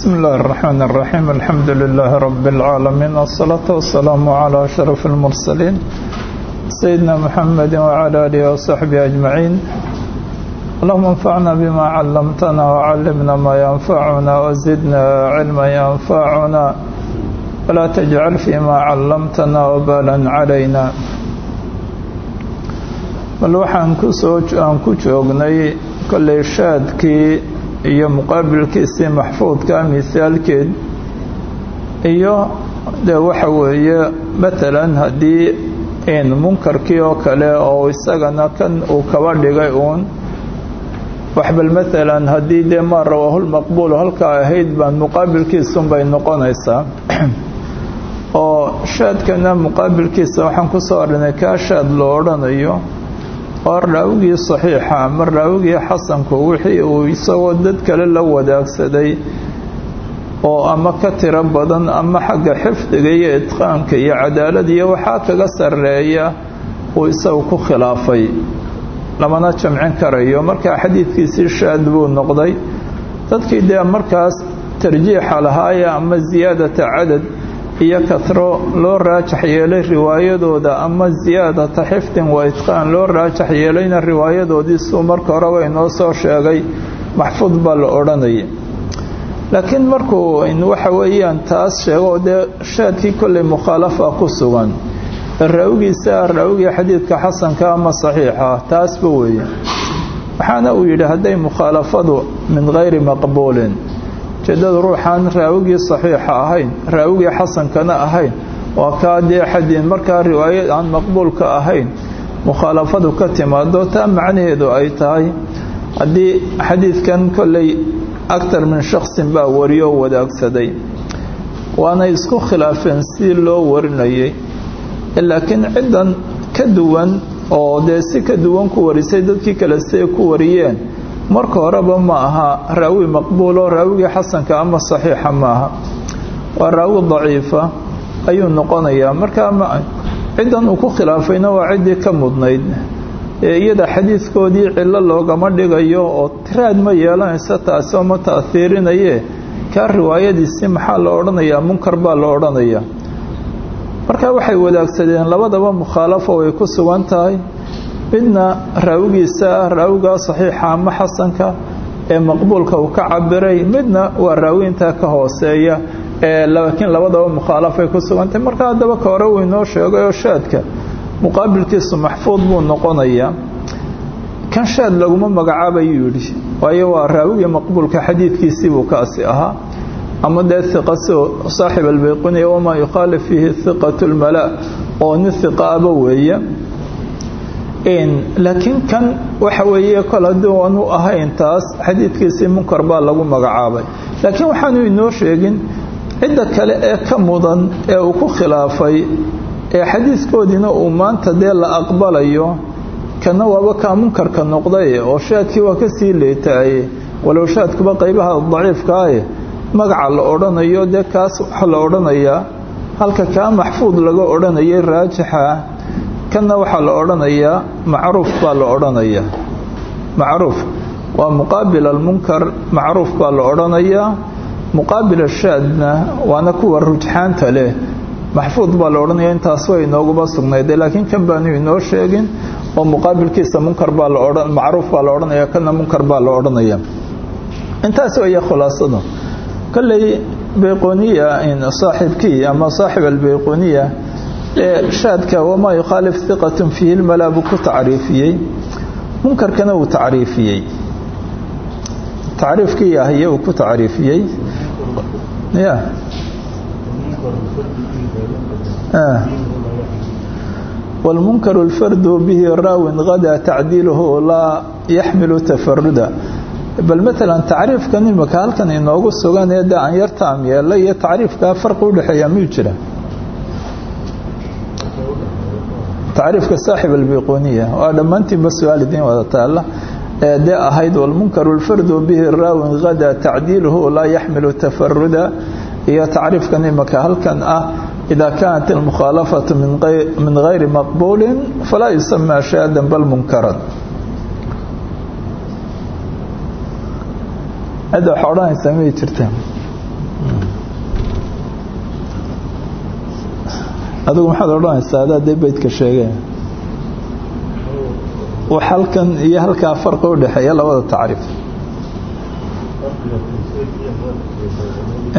بسم الله الرحمن الرحيم الحمد لله رب العالمين والصلاة والسلام على أشرف المرسلين سيدنا محمد وعلى آله وصحبه أجمعين اللهم انفعنا بما علمتنا وعلمنا ما ينفعنا وزدنا علما ينفعنا ولا تجعل فيما علمتنا وبالا علينا bal waxaan kusoo aan ku joognay kollay shaadkii iyo muqaabilkiisii maxfuudka misaalkeed iyo dee waxa weeye matalan haddii in munkarkii oo kale oo isagana kan uu kaba dhigay uun waxbal matalan haddii dee maa rawaahulmaqbuul halkaa ahayd baan muqaabilkiisun bay noqonaysaa. Oo shaadkana muqaabilkiisa waxaan ku soo odhanay kaa shaad loo odhanayo oo raawigii saxiixa ama raawigii xasanku wixii uu isagoo dad kale la wadaagsaday oo ama ka tiro badan ama xagga xifdiga iyo idqaanka iyo cadaalada iyo waxaa kaga sarreeya uu isagu ku khilaafay. Lamana jamcin karayo. Markaa xadiidkiisii shaad buu noqday. Dadkii dee markaas tarjiixa lahaaya ama siyaadata cadad iyo katro loo raajax yeelay riwaayadooda ama siyaadata xifdin wa idqaan loo raajax yeelayna riwaayadoodii suu marka horeba inoo soo sheegay maxfuud baa la odhanaya laakiin markuu waxa weeyaan taas sheego dee shaadkii kolley mukhaalafa ku sugan. Raawigiisa raawigii xadiidka xasanka ama saxiixa taasba weeye waxaana uu yidhi hadday mukhaalafadu min hayri maqbuulin ujeedada ruuxaan raawigii saxiixa ahayn raawigii xasankana ahayn waa kaa dee xadiin markaa riwaayad aan maqbuulka ahayn mukhaalafadu ka timaado taa macnaheedu ay tahay haddii xadiidkan kolley aktar min shaksin baa wariyoo wadaagsaday. Waana isku khilaafeen si loo warinayay laakiin ciddan ka duwan oo dee si ka duwan ku warisay dadkii kale siay ku wariyeen marka horeba ma aha raawi maqbuuloo raawigii xasanka ama saxiixa maaha. Waa raawi daciifa ayuu noqonayaa. Markaa ciddan uu ku khilaafayna waa ciddii ka mudnayd. Iyada xadiidkoodii cillo loogama dhigayo oo tiraad ma yeelanaysa taasi oo ma ta'hiirinaye kaa riwaayadiisii maxaa la odhanayaa? Munkar baa la odhanayaa. Marka waxay wadaagsadeen labadaba mukhaalafo way ku sugan tahay midna raawigiisa raawigaa saxiixa ama xasanka ee maqbuulka uu ka cabiray midna waa raawintaa ka hooseeya ee laakiin labadaba mukhaalafay ku sugantahay marka haddaba ka hore uu inoo sheegayoo shaadka muqaabilkiisu maxfuud buu noqonayaa. Kan shaad laguma magacaabayuu yidhi waayo waa raawigii maqbuulka xadiidkiisii buu kaasi ahaa. Ama dee iqa sio saaxib albayquniya wamaa yukhaalif fiihi hiqatu lmala oo nin hiqa aba weeye laakiin kan waxa weeye kol haddii aanu ahayn taas xadiidkiisii munkar baa lagu magacaabay. Laakiin waxaanu inoo sheegin cidda kale ee ka mudan ee uu ku khilaafay ee xadiidkoodiina uu maanta dee la aqbalayo kana waaba kaa munkarka noqday oo shaadkii waa ka sii leetaaye walow shaadkuba qaybaha daciifkaaye magaca la odhanayo dee kaas waxa la odhanayaa halka kaa maxfuud laga odhanayay raajixa kanna waxaa la odhanayaa macruuf baa la odhanayaa macruuf waa muqaabil almunkar macruuf baa la odhanayaa muqaabil ashaadna waana kuwa rujxaanta leh. Maxfuud baa la odhanaya intaas way inooguba sugnayde laakiin kan baanu inoo sheegin oo muqaabilkiisa munkar baa la macruuf baa la odhanaya kanna munkar baa la odhanaya. Intaas weeye khulaasadu. Kolley bayqoniya saaxibkii ama saaxib albayqoniya shaadka wamaa yukhaalif hiqatun fiihi lmalaa buu ku tacriifiyey. Munkarkana uu tacriifiyey. Tacriifkii yahiye uu ku tacriifiyey. Ya wاlmunkaru اlfardu bihi raawin gadaa tacdiiluhu laa yaxmilu tafaruda bal maalan tacriifkan imika halkan inoogu sugan ee de aan yar taam yeela iyo tacriifkaa farqi udhexeeya miyuu jira tacriifka saaxib albayquniya waa dhammaantiinba su'aal idiin wada taalla ee dee ahayd walmunkaru lfardu bihi raawin gadaa tacdiiluhu laa yaxmilu tafaruda iyo tacriifkan imika halkan ah idaa kaanat almukhaalafatu min gayri maqbuulin falaa yusamaa shaadan bal munkaran. Cidda waxa odhanaysaa miyay adigu maxaad odhanaysaa adaa dee beydka sheegeen. Halkan iyo halkaa farqi u dhexeeya labada tacriif.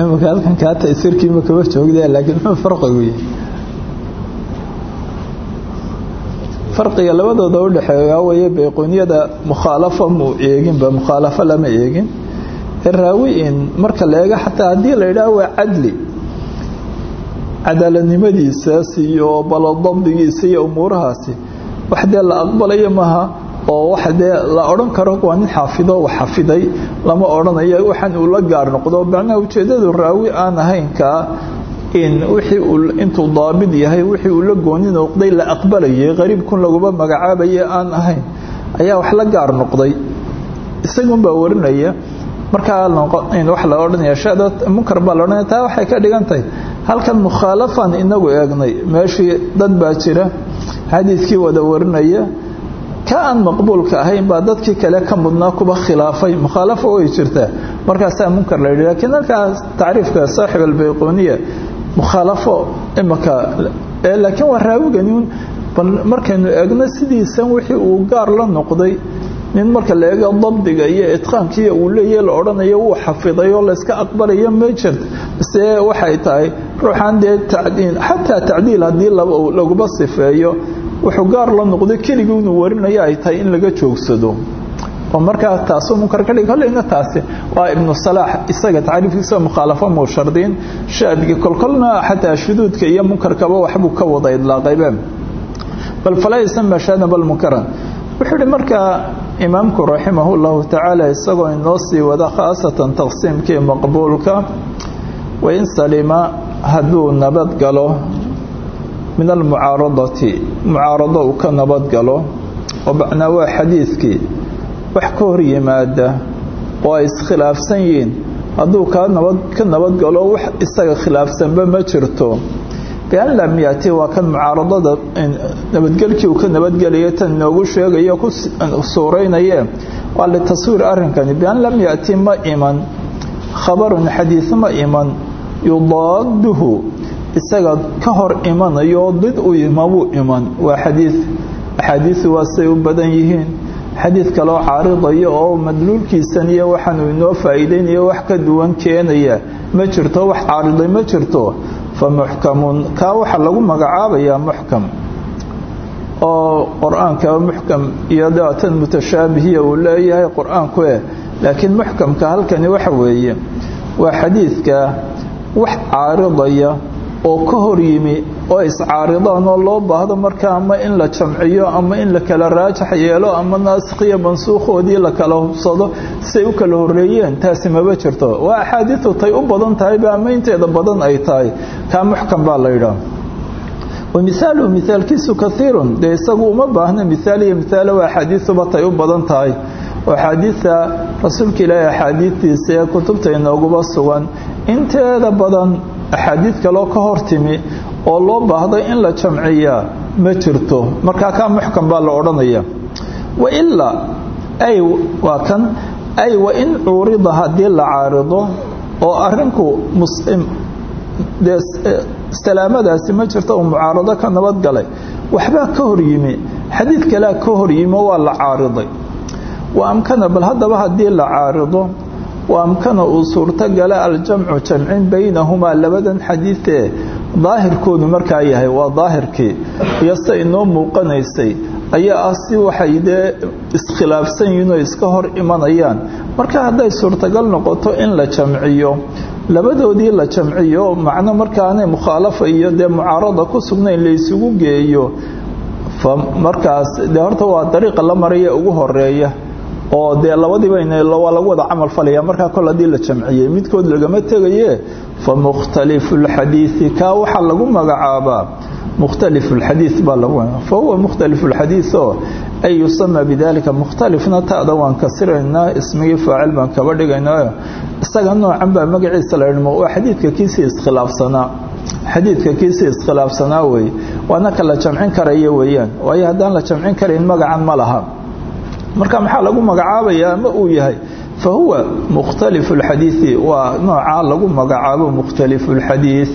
Imika halkan kaa taysirkiima kaba joogda laakiin muxuu farqigu yahay farqiga labadooda u dhexeeya waye bayquuniyada mukhaalafa muu eeginba mukhaalafo lama eegin. Raawi-in marka la eego xataa haddii la yidhaah waa cadli cadaaladnimadiisaas iyo balodabdigiisa iyo umuurahaasi wax dee la aqbalayo maaha oo wax dee la odhan karo waa nin xaafido wax xafiday lama odhanayo waxaan uu la gaar noqdo. Macnaha ujeedadu raawi aan ahaynkaa in wixii uu intuu daabid yahay wixii uu la gooni noqday la aqbalayay qariibkun laguba magacaabaye aan ahayn ayaa wax la gaar noqday. Isagunbaa warinaya markaa wax la odhanaya shada munkar baa la odhanaya taa waxay ka dhigan tahay halkan mukhaalafan inagu eegnay meeshii dad baa jira xadiidkii wada warinaya ka aan maqbuulka ahayn baa dadkii kale ka mudnaa kuba khilaafay mukhaalafo way jirtaa markaasaa munkar la yidhi lakiin halkaas tacriifka saaxib albayquniya mukhaalafo imaka laakiin waa raawiganin bal markaynu eegno sidiisan wixii uu gaar la noqday nin marka la eego dabdiga iyo itqaankiiyo uu leeyahy la odhanayo wuu xafiday oo layska aqbalayo ma jirta mise waxay tahay ruuxaan dee tacdiil xataa tacdiil haddii laguba sifeeyo wuxuu gaar la noqday keligii inuu warinayo ay tahay in laga joogsado. Oo markaa taasuu munkar ka dhig kolleyna taasi waa ibnu salaax isaga tacriifkiisa mukhaalafo muu shardiin shaadga kolkolna xataa shuduudka iyo munkarkaba waxbuu ka wada idlaaqaybe bal falaa yusama shaadan bal munkaran wuxuu ihi markaa imaamku raximah llahu tacaala isagoo inoo sii wada khaasatan taqsiimkii maqbuulka wain salima hadduu nabad galo min almucaaradati mucaarado uu ka nabad galo oo macnaa waa xadiidkii wax ka hor yimaada oo ay iskhilaafsan yihiin hadduu ka nabad ka nabad wax isaga khilaafsanba ma jirto bian lam yaati waa kan mucaaradada nabadgelkii uu ka nabadgelaya tan inoogu sheegayo ku suuraynaye waa litaswiir arrinkani. Bian lam yaati ma iman khabarun xadiis ma iman yudaaduhu isaga ka hor imanayo did u mabuu iman. Waa xadiid axaadiisu waa say u badan yihiin. Xadiid kaloo caaridayo oo madluulkiisan iyo waxaanuu inoo faa'iideynayo wax ka duwan keenaya. Ma jirto wax caariday ma jirto fa muxkamun kaa waxaa lagu magacaabayaa muxkam oo qur'aanka muxkam iyo daatan mutashaabihiya uu leeyahay qur'aanku eh. halkani waxa weeye waa xadiidka wax caaridaya oo ka hor yimi oo iscaaridaan oo loo baahdo marka ama in la jamciyo ama in la kala raajax yeelo ama naasikhiyo mansuukhoodii la kala hubsado siay u kala horeeyeen taasi maba jirto. Waa axaadiidu tay u badan tahayba ama inteeda badan ay tahay. Kaa muxkam baa la yidhaah wamihaaluhu mihaalkiisu kaiirun dee isagu uma baahna mihaal iyo mihaalo waa axaadiisuba tay u badan tahay. Oo axaadiida rasuulka ilaahi axaadiidtiisa ee kutubta inooguba sugan. Inteeda badan axaadiid kaloo ka hor timi oo loo baahday in la jamciyaa ma jirto. Markaa kaa muxkam baa la odhanaya. Wailaa ay waa kan ay wain cuurida haddii la caarido oo arinku dee salaamadaasi ma jirto uu mucaarado ka nabadgalay waxbaa ka hor yimi. Xadiid kalea ka hor yimi waa la caariday. Wa amkana bal haddaba haddii la caarido wa amkana uu suurtogala aljamcu jamcin baynahumaa labadan xadiidee daahirkoodu markaa yahay waa daahirkii iyo se inoo muuqanaysay ayaa ah si waxay dee iskhilaafsan yihiin oo iska hor imanayaan marka hadday suurtagal noqoto in la jamciyo labadoodii la jamciyo macno markaanay mukhaalafa iyo dee mucaarada ku sugnayn la isugu geeyo markaas dee horta waa dariiqa ugu horreeya oo dee labadiiba waa lagu wada camal falaya. Markaa kol haddii la jamciyey midkood lagama tegaye fa mukhtalifu lxadiidi kaa waxaa lagu magacaabaa mukhtalifu lxadiid baa lagu fa huwa mukhtalifu lxadiid oo ay yusama bidalika mukhtalifna ta'da waan kasiraynaa ismigii faacil baan kaba dhigaynaa. Isaga noocan baa magaciisa la idhmo waa xadiidka kiisii iskhilaafsanaa? Xadiidka kiisii iskhilaafsanaa wey waana ka jamcin karaya weeyaan. Waayo haddaan la jamcin karayn magacan ma laha marka maxaa lagu magacaabayaa? Ma uu yahay. Fa huwa mukhtalifu lxadiidi waa noocaa lagu magacaabo mukhtalifu lxadiid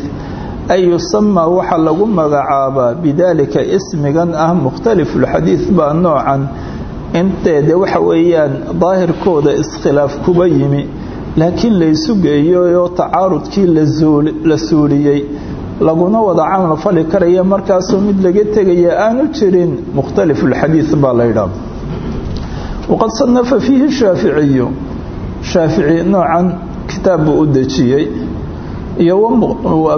ay yusamaa waxaa lagu magacaabaa bidaalika ismigan ah mukhtalifulxadiid baa noocan. Intee waxa weeyaan daahirkooda iskhilaaf kuba yimi. Laakiin laysu geeyooo tacaarudkii la suuliyey. Laguna wada camal fali karaya markaasoo mid laga tegaya aanu jirin. Mukhtalifulxadiid baa laydhaa waqad sanafa fiihi shaaficiyu shaafici noocan kitaab buu u dejiyey iyo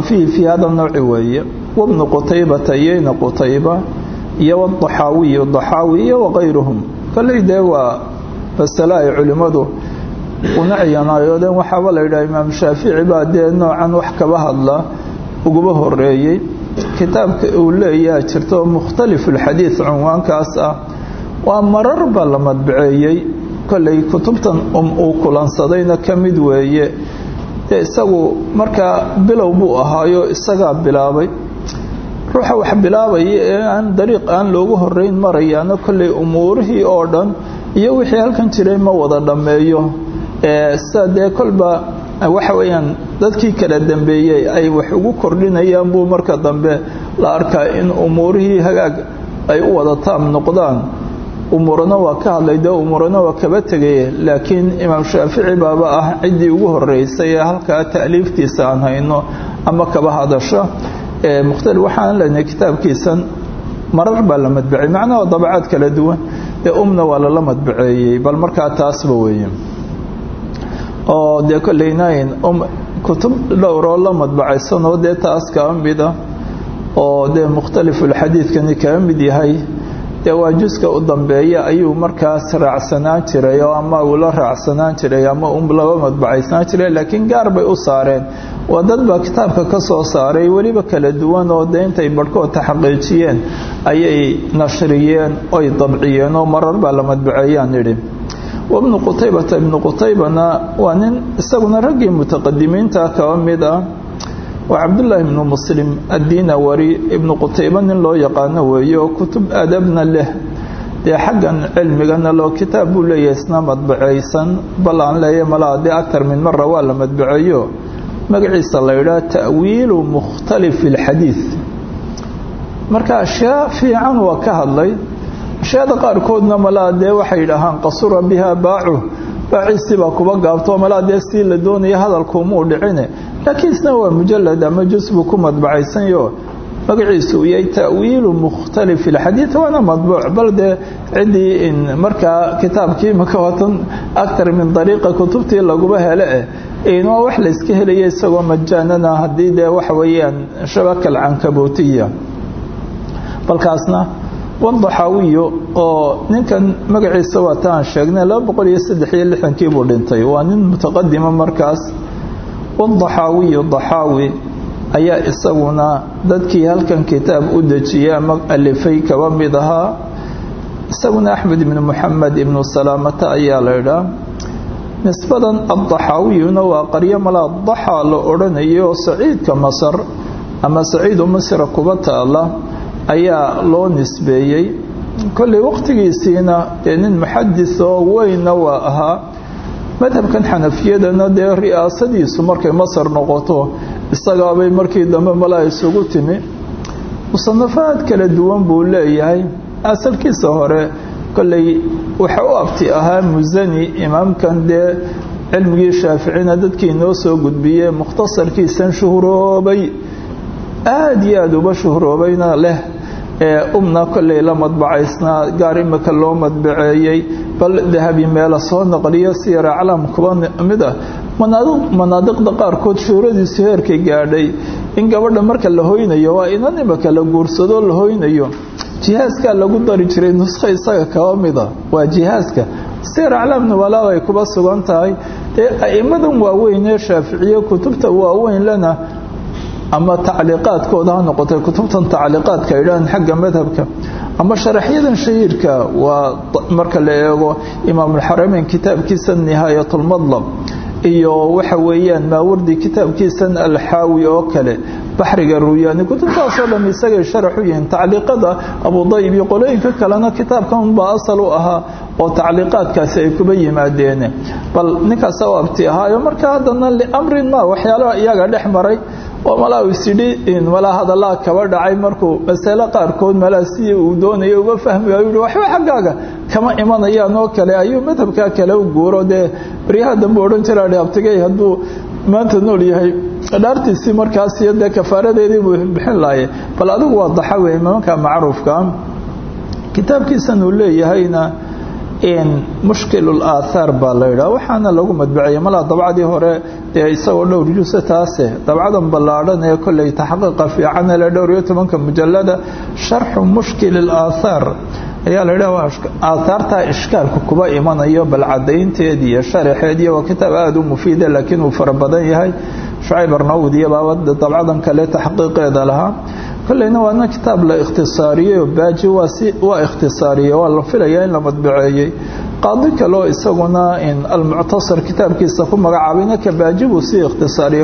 fiihi fii hada nooci weeye wabnu qutaybata iyayna qutayba iyo wadaxaawiyu daxaawi iyo wakayruhum kolley dee waa masale ay culimmadu una ciyanaayoodeen waxaaba la yidhaha imaam shaafici baa dee noocan wax kaba hadla uguba horeeyey kitaabka uu leeyaha jirto mukhtalifulxadiid cunwaankaas ah waa mararba la madbaceeyey kolley kutubtan um uu kulansadayna ka mid weeye. Dee isagu markaa bilow buu ahaayo isagaa bilaabay. Ruuxa wax bilaabaya ee aan dariiq aan loogu horeyn marayaana kolley umuurihii oo dhan iyo wixii halkan jiray ma wada dhammeeyo. Sida dee kolba waxa weeyaan dadkii kala dambeeyey ay wax ugu kordhinayaan buu marka dambe la arkaa in umuurihii hagaag ay u wada taam noqdaan umuurana waa ka hadlay dee umuurana waa kaba tegay laakiin imaam shaafici baaba ah ciddii ugu horeysay ee halkaa ta'liiftiisa aan hayno ama kaba hadasho. Mukhtalif waxaan leenahay kitaabkiisan marar baa la madbacey macnaha dabacaad kala duwan dee umna waa lala madbaceeyey bal markaa taasba weeye. Oo dee koleynayn kutub dhowroo la madbacaysanoo dee taas kaa mida oo dee mukhtalifulxadiidkani kaga mid yahay dee waa juska u dambeeya ayuu markaas raacsanaan jiray oo ama uu la raacsanaan jiray ama u laba madbacaysnaan jiray laakiin gaar bay u saareen. Waa dad baa kitaabka ka soo saaray weliba kala duwan oo dee barhkood taxaqiijiyeen ayay nashriyeen oy dabciyeen oo marar baa la madbaceeyaan yidhi. Wabnu qutaybata ibnu qutaybana waa nin isaguna raggii mutaqadimiinta kaba mid ah waa cabdullaahi ibnu muslim addiinawari ibnu qutayba nin loo yaqaano weeye oo kutub adabna leh. Dee xaggan cilmigana loo kitaab buu leeyahay isna madbacaysan bal aan leeya malaa dee aktar min mara waa la madbaceeyo magaciisa la yidhaha ta'wiilu mukhtalifi alxadiid marka ashyaa fiican waa ka hadlay ashyaada qaarkoodna malaa dee waxay dhahaan qasura biha baacu baaciisii baa kuba gaabto malaa dee sii la doonaya hadalkuumuu dhicine laakiin isna waa mujalad ama jus buu ku madbacaysanyo magaciisu uu yahay ta'wiilu mukhtalifi alxadiid waana madbuuc. Bal dee ciddii markaa kitaabkii maka watan aktar min dariiqa kutubtii laguba hele eh waa wax layska helaya isagoo majaanana haddii dee waxa weeyaan shabaka alcankabutiya balkaasna wadaxaawiyo oo ninkan magaciisa waa taan sheegnay laba boqol iyo saddex iyo lixdankii buu dhintay. Waa nin mutaqadima markaas wadaxaawiyu daxaawi ayaa isaguna dadkii halkan kitaab u dejiyay ama alifay kaba mid ahaa. Isaguna axmed ibnu moxamed ibnu salaamata ayaa la idhaa nisbadan addaxaawiyuna waa qaryo malaa daxa la odhanayo saciidka masar ama saciidu masra kuba taala ayaa loo nisbeeyey. Kolley waqtigiisiina dee nin muxadis waa ahaa madhabkan xanafiyadana dee ri'aasadiisu markay masar noqoto isagaabay markii dambe malaa isugu timi. Musanafaad kala duwan buu leeyahay. Asalkiisa hore kolley waxa u abti ahaa musani imaamkan dee cilmigii shaaficina dadkii noo soo gudbiyey mukhtasarkiisan shuhroobay. Aada iyo aada uba shuhroobayna leh. Ee umna kolley la madbacaysnaa gaar imika loo madbaceeyey bal dahabi meela soo naqliyo siyara aclaam kuba mid ah. Manaadiqda qaarkood shuhradiisu heerkay gaadhay. In gabadha marka la hoynayo waa inan imika la guursadoo la hoynayo. Jihaaskaa lagu dari jiray nuskho isaga kaba mida waa jihaaska. Siyar aclaam nubalaa ay kuba sugan tahay. Dee a'immadan waaweyn ee shaaficiye kutubta waaweyn lena ama tacliiqaadkooda ha noqotay. Kutubtan tacliiqaadka idhahan xagga madhabka ama sharaxyadan shahiirka waa marka la eego imaamulxarameyn kitaabkiisa nihaayatulmadlab iyo waxa weeyaan maawardi kitaabkiisan alxaawi oo kale baxriga ruyaani kutubtaasoo dham isagay sharax u yihiin. Tacliiqada abudayib iyo qolooyinka kalena kitaabkan unbaa asal u ahaa oo tacliiqaadkaasi ay kuba yimaadeen. Bal ninkaasa u abti ahaayo marka haddana liamrin ma waxyaalaha iyaga dhex maray oo malaa isidhi malaa hadallaa kaba dhacay markuu masale qaarkood malaa sidii uu doonaya uga fahmi waay yihi waxba xaggaaga kama imanayaan oo kale ayuu madhabkaa kale u guuro. Dee baryaha dambe odhan jira abtigay hadduu maanta nool yahay. Dhaartiisii markaas iyo dee kafaaradeedii buu bixin lahaye bal adigu waa daxa wey imamanka macruufka. Kitaabkiisan uu leeyahayna mushkil aathaar baa la yidhaha waxaana lagu madbaciyay malaa dabcadii hore dee isagoo dhowr juse taase dabcadan ballaadhan ee kolley taxqiiqa fiican ele dhowr iyo tobanka mujalada sharxu mushkil aathaar ayaa la yidhaha aathaarta ishkaalka kuba imanayo bal iyo sharaxeed iyo waa kitaab aada u mufiida laakiin uu fara badan yahay. Shucayb arnawd iyo baaba dabcadan kale taxqiiqeeda lahaa kolleyna waana kitaab la ikhtisaariyey oo baaji waa ikhtisaariyey waa la filayaa in la madbaceeyey qaadi kaleo isaguna almuctasar kitaabkiisa ku magacaabayna ka baaji buu sii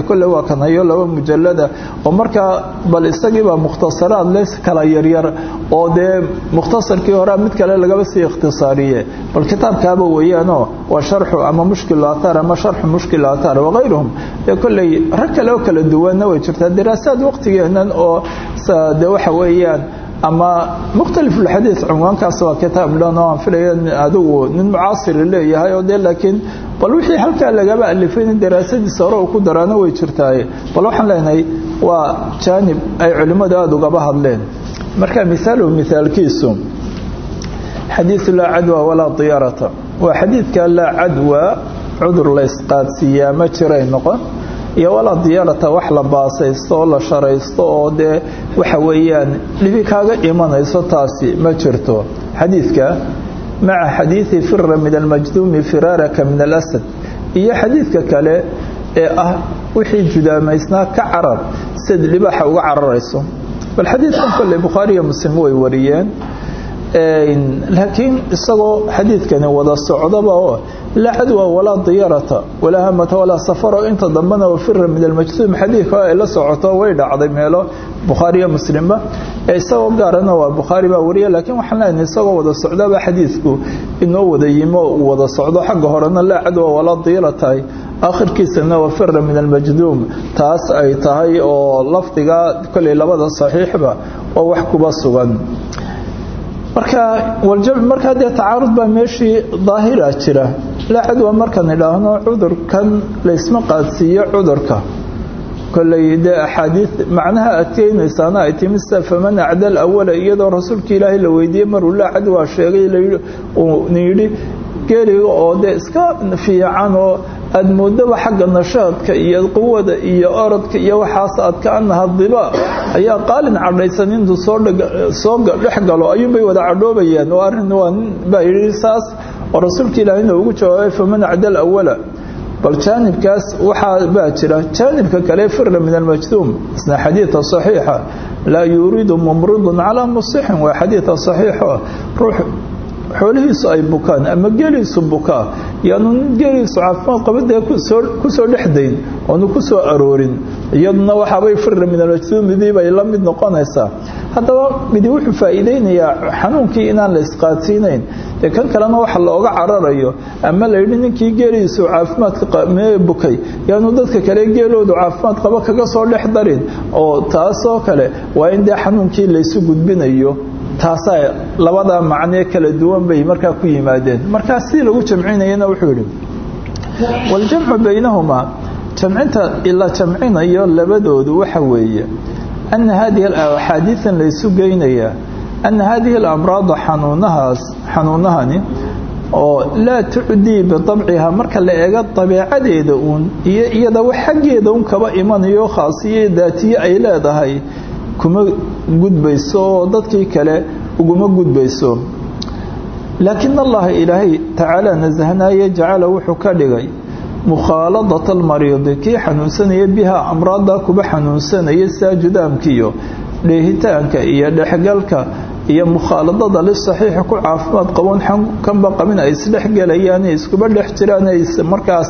kolley waa kan laba mujalada oo markaa bal isagiibaa mukhtasaraad le kala yaryar oo dee mukhtasarkii horea mid kale lagaba sii ikhtisaariye. Bal kitaabkaaba weeyaanoo waa sharxu ama mushkil aathaar ama sharxu mushkil aathaar wakayruhum dee kolley rag kale oo kala duwanna way jirtaa. Daraasaad waqtigeenan oo de waxa weeyaan ama mukhtalif ulxadiid cunwaankaas waa kitaab dhan oo aan filaya adigu nin mucaasiri leeyahay oo dee laakiin bal wixii halkaa lagaba alifay in daraasadiisa hore uu ku daraano way jirtaaye bal waxaan leenahay waa jaanib ay culimmadu aada ugaba hadleen. Marka mihaaluhu mihaalkiisu xadiidu laa cadwa walaa diyaarata waa xadiidka laa cadwa cudur la ysqaadsiiyaa ma jiray noqon iyo walaa diyaarata wax la baasaysto oo la sharaysto oo dee waxa weeyaan dhibi kaaga imanayso taasi ma jirto. Xadiidka maca xadiidi fira min almajduumi firaaraka min alasad. Iyo xadiidka kale ee ah wixii judaamaysnaa ka carar sid libaaxa uga cararayso. Bal xadiidkan kolley bukhaariyo muslim way wariyeen laakiin isagoo xadiidkani wada socdaba oo laa cadwa walaa diyaarata walaa hamata walaa safaro inta dambena wafira min almajduum xadiidka ay la socoto way dhacday meelo bukhaariyo muslimba isagoo gaarana waa bukhaari baa wariya laakiin waxaan leenahay isagoo wada socdaba xadiidku inoo wada yimo uu wada socdo xagga horena laa cadwa walaa diyaaratahay aakhirkiisana wafira min almajduum taas ay tahay oo lafdiga kolley labada saxiixba oo wax kuba sugan marka markaa dee tacaarud baa meeshii daahira jira laa cadwa markaan idhaahno cudurkan laysma qaadsiiyo cudurka. Kolley dee axaadiid macnaha adkeynaysaana ay timi sida faman acda alawala iyadoo rasuulka ilaahay la weydiiyey maruu laa cadwa sheegay na yidhi geeliga oo dee iska fiican oo aada moodaba xagga nashaadka iyo quwada iyo orodka iyo waxaas aad ka anaha diba ayaa qaalin cadhaysan intuu soosoo dhex galo ayuunbay wada cadhoobayaan oo arrin waa nin baa yidhi saas oo rasuulka ilaahayna ugu jawaabay faman acda alawala bal jaanibkaas waxaa baa jira jaanibka kale fira min almajduum isna xadiida saxiixa laa yuriidu mumridun calaa musixin waa xadiida saxiixo ruux xoolihiisu ay bukaan ama geeliisu bukaa yaanu geeliisu caafimaad qabadee ku soo dhexdayn oonu ku aroorin iyaduna waxaabay fira min almajduumidii bay la mid noqonaysaa haddaba midi wuxuu faa'iideynayaa xanuunkii inaan la isqaadsiinayn. Dee kan kalena waxa looga cararayo ama la yidhi ninkii geeliisu caafimaadka mee bukay yaanu dadka kale geeloodu caafimaad qabo kaga soo dhex darin. Oo taasoo kale waa in dee xanuunkii laysu gudbinayo. Taasaa labada macnee kala duwan bay markaa ku yimaadeen. Markaa sidii lagu jamcinayana wuxuu yidhi waljamcu baynahumaa jamcinta la jamcinayo labadoodu waxa weeye ana hadihi axaadiian laysu geynayaa ana hadihi alamraada xanuunahaas xanuunahani oo laa tucdii biabciha marka la eego dabeecadeeda uun iyo iyada wax xaggeeda un kaba imanayo khaasiyo daatiye ay leedahay kuma gudbayso oo dadkii kale uguma gudbayso. Laakin allaha ilaahay tacaala nasahnaaye jacala wuxuu ka dhigay mukhaaladata almariidi kii xanuunsanaya bihaa amraadda kuba xanuunsanaya saa judaamkiiyo dheehitaanka iyo dhexgalka iyo mukhaaladada lisaxiixi ku caafimaad qaboon kanba qabin ay isdhexgelayaan iskuba dhex jiraan markaas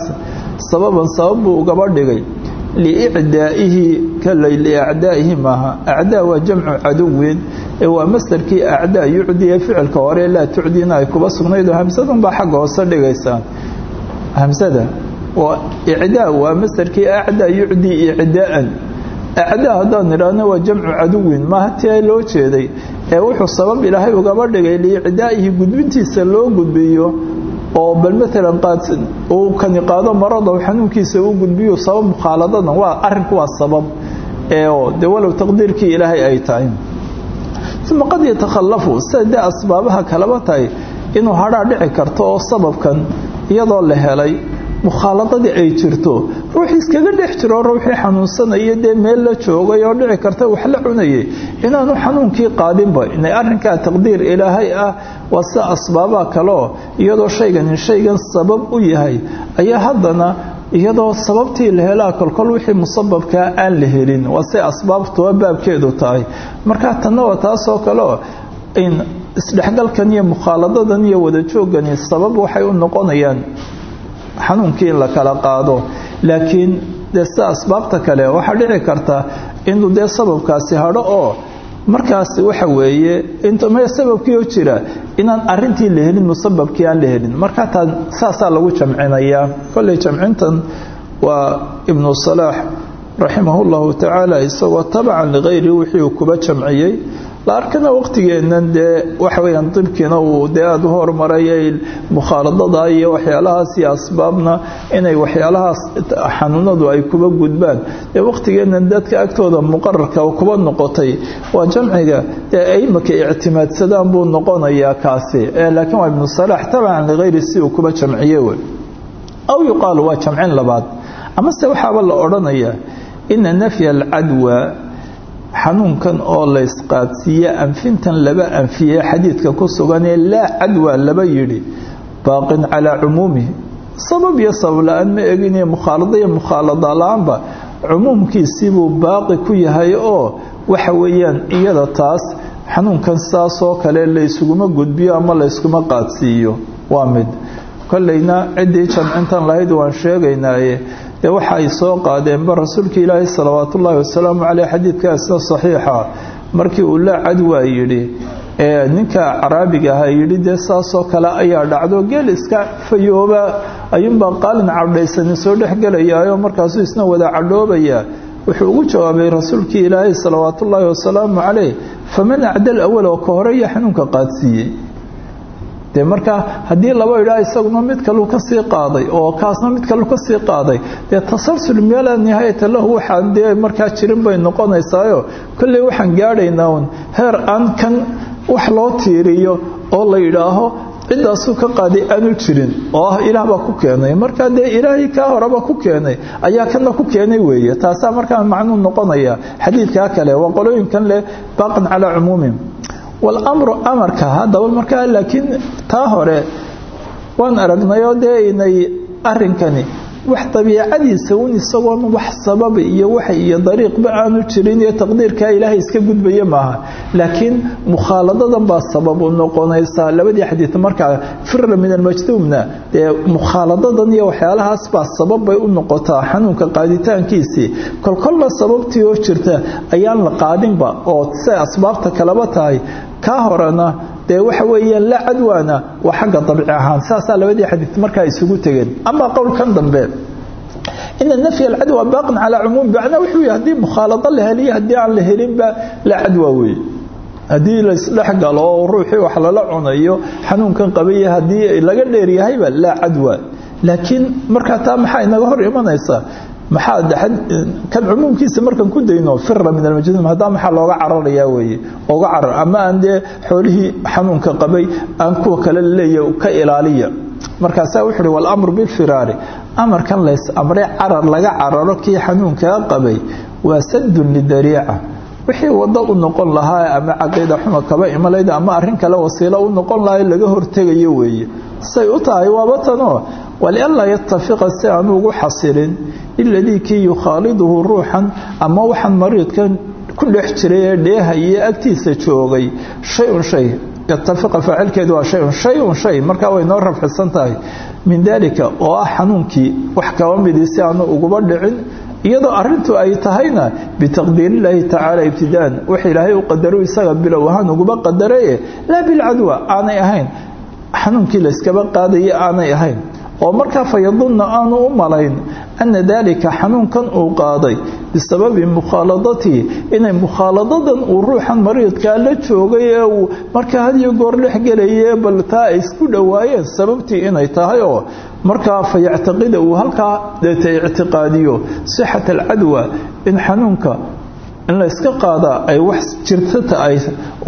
sababan sabab buu ugaba dhigay. Liicdaa'ihi kalay liacdaa'ihi maaha. Acdaa waa jamcu caduwin ee waa masdarkii acdaa yucdiya ficilka hore laa tucdina ay kuba sugnayd oo hamsadan baa xagga hoose hamsada icdaa waa masdarkii acdaa yucdi icdaa'an acdaa haddaan nidhaahno waa jamcu caduwin maaha tia loo jeeday ee wuxuu sabab ilaahay ugaba dhigay liicdaa'ihi gudbintiisa loo gudbiyo oo bal maalan uu kani qaado maradaw xanuunkiisa uu gudbiyo sabab mukhaaladadan waa arrinku waa sabab ee dee walow taqdiirkii ilaahay ay tahay uma qad yatakhalafu sida dee asbaabaha kalaba tahay inuu hadhaa dhici karto oo mukhaaladadii ay jirto ruuxii iskaga dhex jiro ruuxii xanuunsanaya dee meel la joogay oo dhici karta wax la cunayay. Inaanu xanuunkii qaadinba inay arrinkaa taqdiir ilaahay ah waa sida asbaabaha kaleo iyadoo shaygani shaygan sabab u yahay. Ayaa haddana iyadoo sababtii la helaa kolkol wixii musababkaa aan la helin waa asbaabtuba baabkeedu tahay. Markaa tanna taasoo kaleo in isdhexgalkan iyo mukhaaladadan iyo wada sabab waxay u noqonayaan xanuunkii in la kala qaado. Laakiin dee asbaabta kale waxaa dhici karta inuu dee sababkaasi hadho oo markaas waxa weeye intm sababkii oo jira inaan arintii la musababkii aan la markaa taa saasaa lagu jamcinayaa kolley jamcintan waa ibnu salaax raximah llahu tacaala isagoo tabacan ligayri wixii uu kuba jamciyey la arkana waqtigeennan dee waxa weyaan dibkiina uu dee aada u horumarayay mukhaaladada iyo waxyaalahaas iyo asbaabna inay waxyaalahaas xanuunadu ay kuba gudbaan. Dee waqtigeennan dadka agtooda muqararka kuba noqotay waa jamciga dee aimaka ictimaadsadaan buu noqonayaa kaasi. Laakiin waa ibnu salaax tabacan ligayri si uu kuba jamciye wey. Aw yuqaalu waa jamcin labaad. Amase waxaaba la odhanayaa ina nafya alcadwa xanuunkan oo la ysqaadsiiye anfintan laba anfiye xadiidka ku suganee laa cadwa laba yidhi baaqin calaa cumuumihi sabab iyo sabab la'aan ma egine mukhaalada iyo mukhaalada la'aanba. Cumuumkiisiibuu baaqi ku yahay oo waxa weeyaan iyada taas xanuunkan saasoo kale laysuguma gudbiyo ama layskuma qaadsiiyo. Waa mid. Kolleyna ciddii jamcintan lahayd waan sheegaynaaye dee waxa ay soo qaadeenba rasuulka ilaahi salawaat ullaahi wasalaamu caleyh xadiidkaasna saxiixa. Markii uu la cadwaa yidhi ee ninka caraabiga ahaa yidhi dee saasoo kale ayaa dhacdo geel iska fayooba ayuunbaa qaalin cadhaysani soo dhexgelayaayo markaasuu isna wada cadhoobayaa. Wuxuu ugu jawaabay rasuulkii ilaahi salawaatullaahi wasalaamu caleyh faman acdal awal oo ka horreeya xanuunka qaadsiiyey de markaa haddii laba idhaa isaguna mid kalu ka sii qaaday oo kaasna mid kalu ka sii qaaday dee tasalsul meelaa nihaayata lahu waxaan dee markaa jirin bay noqonaysaayo. Kolley waxaan gaadhaynaa un heer aan kan wax loo tiiriyo oo la yidhaaho cidaasuu ka qaaday aanu jirin oo ah ilaah baa ku keenay. Markaa dee ilaahay kaa horeba ku keenay ayaa kana ku keenay weeye. Taasaa markaa macnuu noqonaya xadiidkaa kale waa qolooyinkan leh baaqan calaa cumuumihim walamru amarka haddaba markaa laakiin taa hore waan aragnayoo dee inay arrinkani wax dabiicadiisa un isagoon wax sababa iyo wax iyo dariiqba aanu jirin iyo taqdiirkaa ilaahay iska gudbaya maaha. Laakiin mukhaaladadan baa sabab u noqonaysaa. Labadii xadiid markaa fira min almajduumna dee mukhaaladadan iyo waxyaalahaas baa sabab bay u noqotaa xanuunka qaaditaankiisii. Kolkolna sababtii oo jirta ayaan la qaadinba oo siay asbaabta kaleba tahay. Kaa horena dee waxa weeyaan la cadwaana waa xagga dabci ahaan. Saasaa labadii xadiid markaa isugu tegeen. Amaa qowlkan dambe. Ina nafya alcadwa baaqin calaa cumuumi macnaa wuxuu yahay haddii mukhaalado la heliyo haddii aan la helinba la cadwa weeye. Haddii laysdhex galo oo ruuxii wax lala cunayo xanuunkan qabaya haddii laga dheeryahayba laa cadwa. Laakiin markaa taa maxaa inaga hor imanaysaa maxaa kan cumuumkiisa markan ku dayno fira min almajduum haddaa maxaa looga cararayaa weeye? Oga carar. Ama aan dee xoolihii xanuunka qabay aan kuwa kale laleeya ka ilaaliya. Markaasaa wuxu uhi walamru bilfiraari amarkan lays amray carar laga cararo kii xanuunkaa qabay waa sadun lidariica wixii wado u noqon lahaa ama caqiida xuma kaba imalayda ama arrin kale wasiilo u noqon lahaa laga hortegayo weeye. Say u tahay waaba tanoo walianlaa yatafiqa si aanu ugu xasilin iladii kii yukhaaliduhu ruuxan ama waxaan mariidkan ku dhex jiray ee dheehaya agtiisa joogay shay-un shay yatafiqa faacilkeedu waa shayun shay-un shay markaa way noo rafxisan tahay min daalika oo ah xanuunkii wax kaba midii si aanu uguba dhicin iyadoo arintu ay tahayna bitaqdiirillaahi tacaala ibtidaan wax ilaahay u qadaru isaga bilow ahaan uguba qadaraye laa bilcadwa aanay ahayn xanuunkii layskaba qaadaya aanay ahayn oo markaa fayadunna aanu u malayn ana daalika xanuunkan uu qaaday bisababi mukhaaladatii inay mukhaaladadan uu ruuxan mariidkaa la joogay ee uu markaa hadiyo goor dhex gelaye bal taa isku dhowaayeen sababtii inay tahay oo markaa fa uu halkaa deeta ictiqaadiyo. Sixat alcadwa in xanuunka in la iska qaadaa ay wax jirtata ay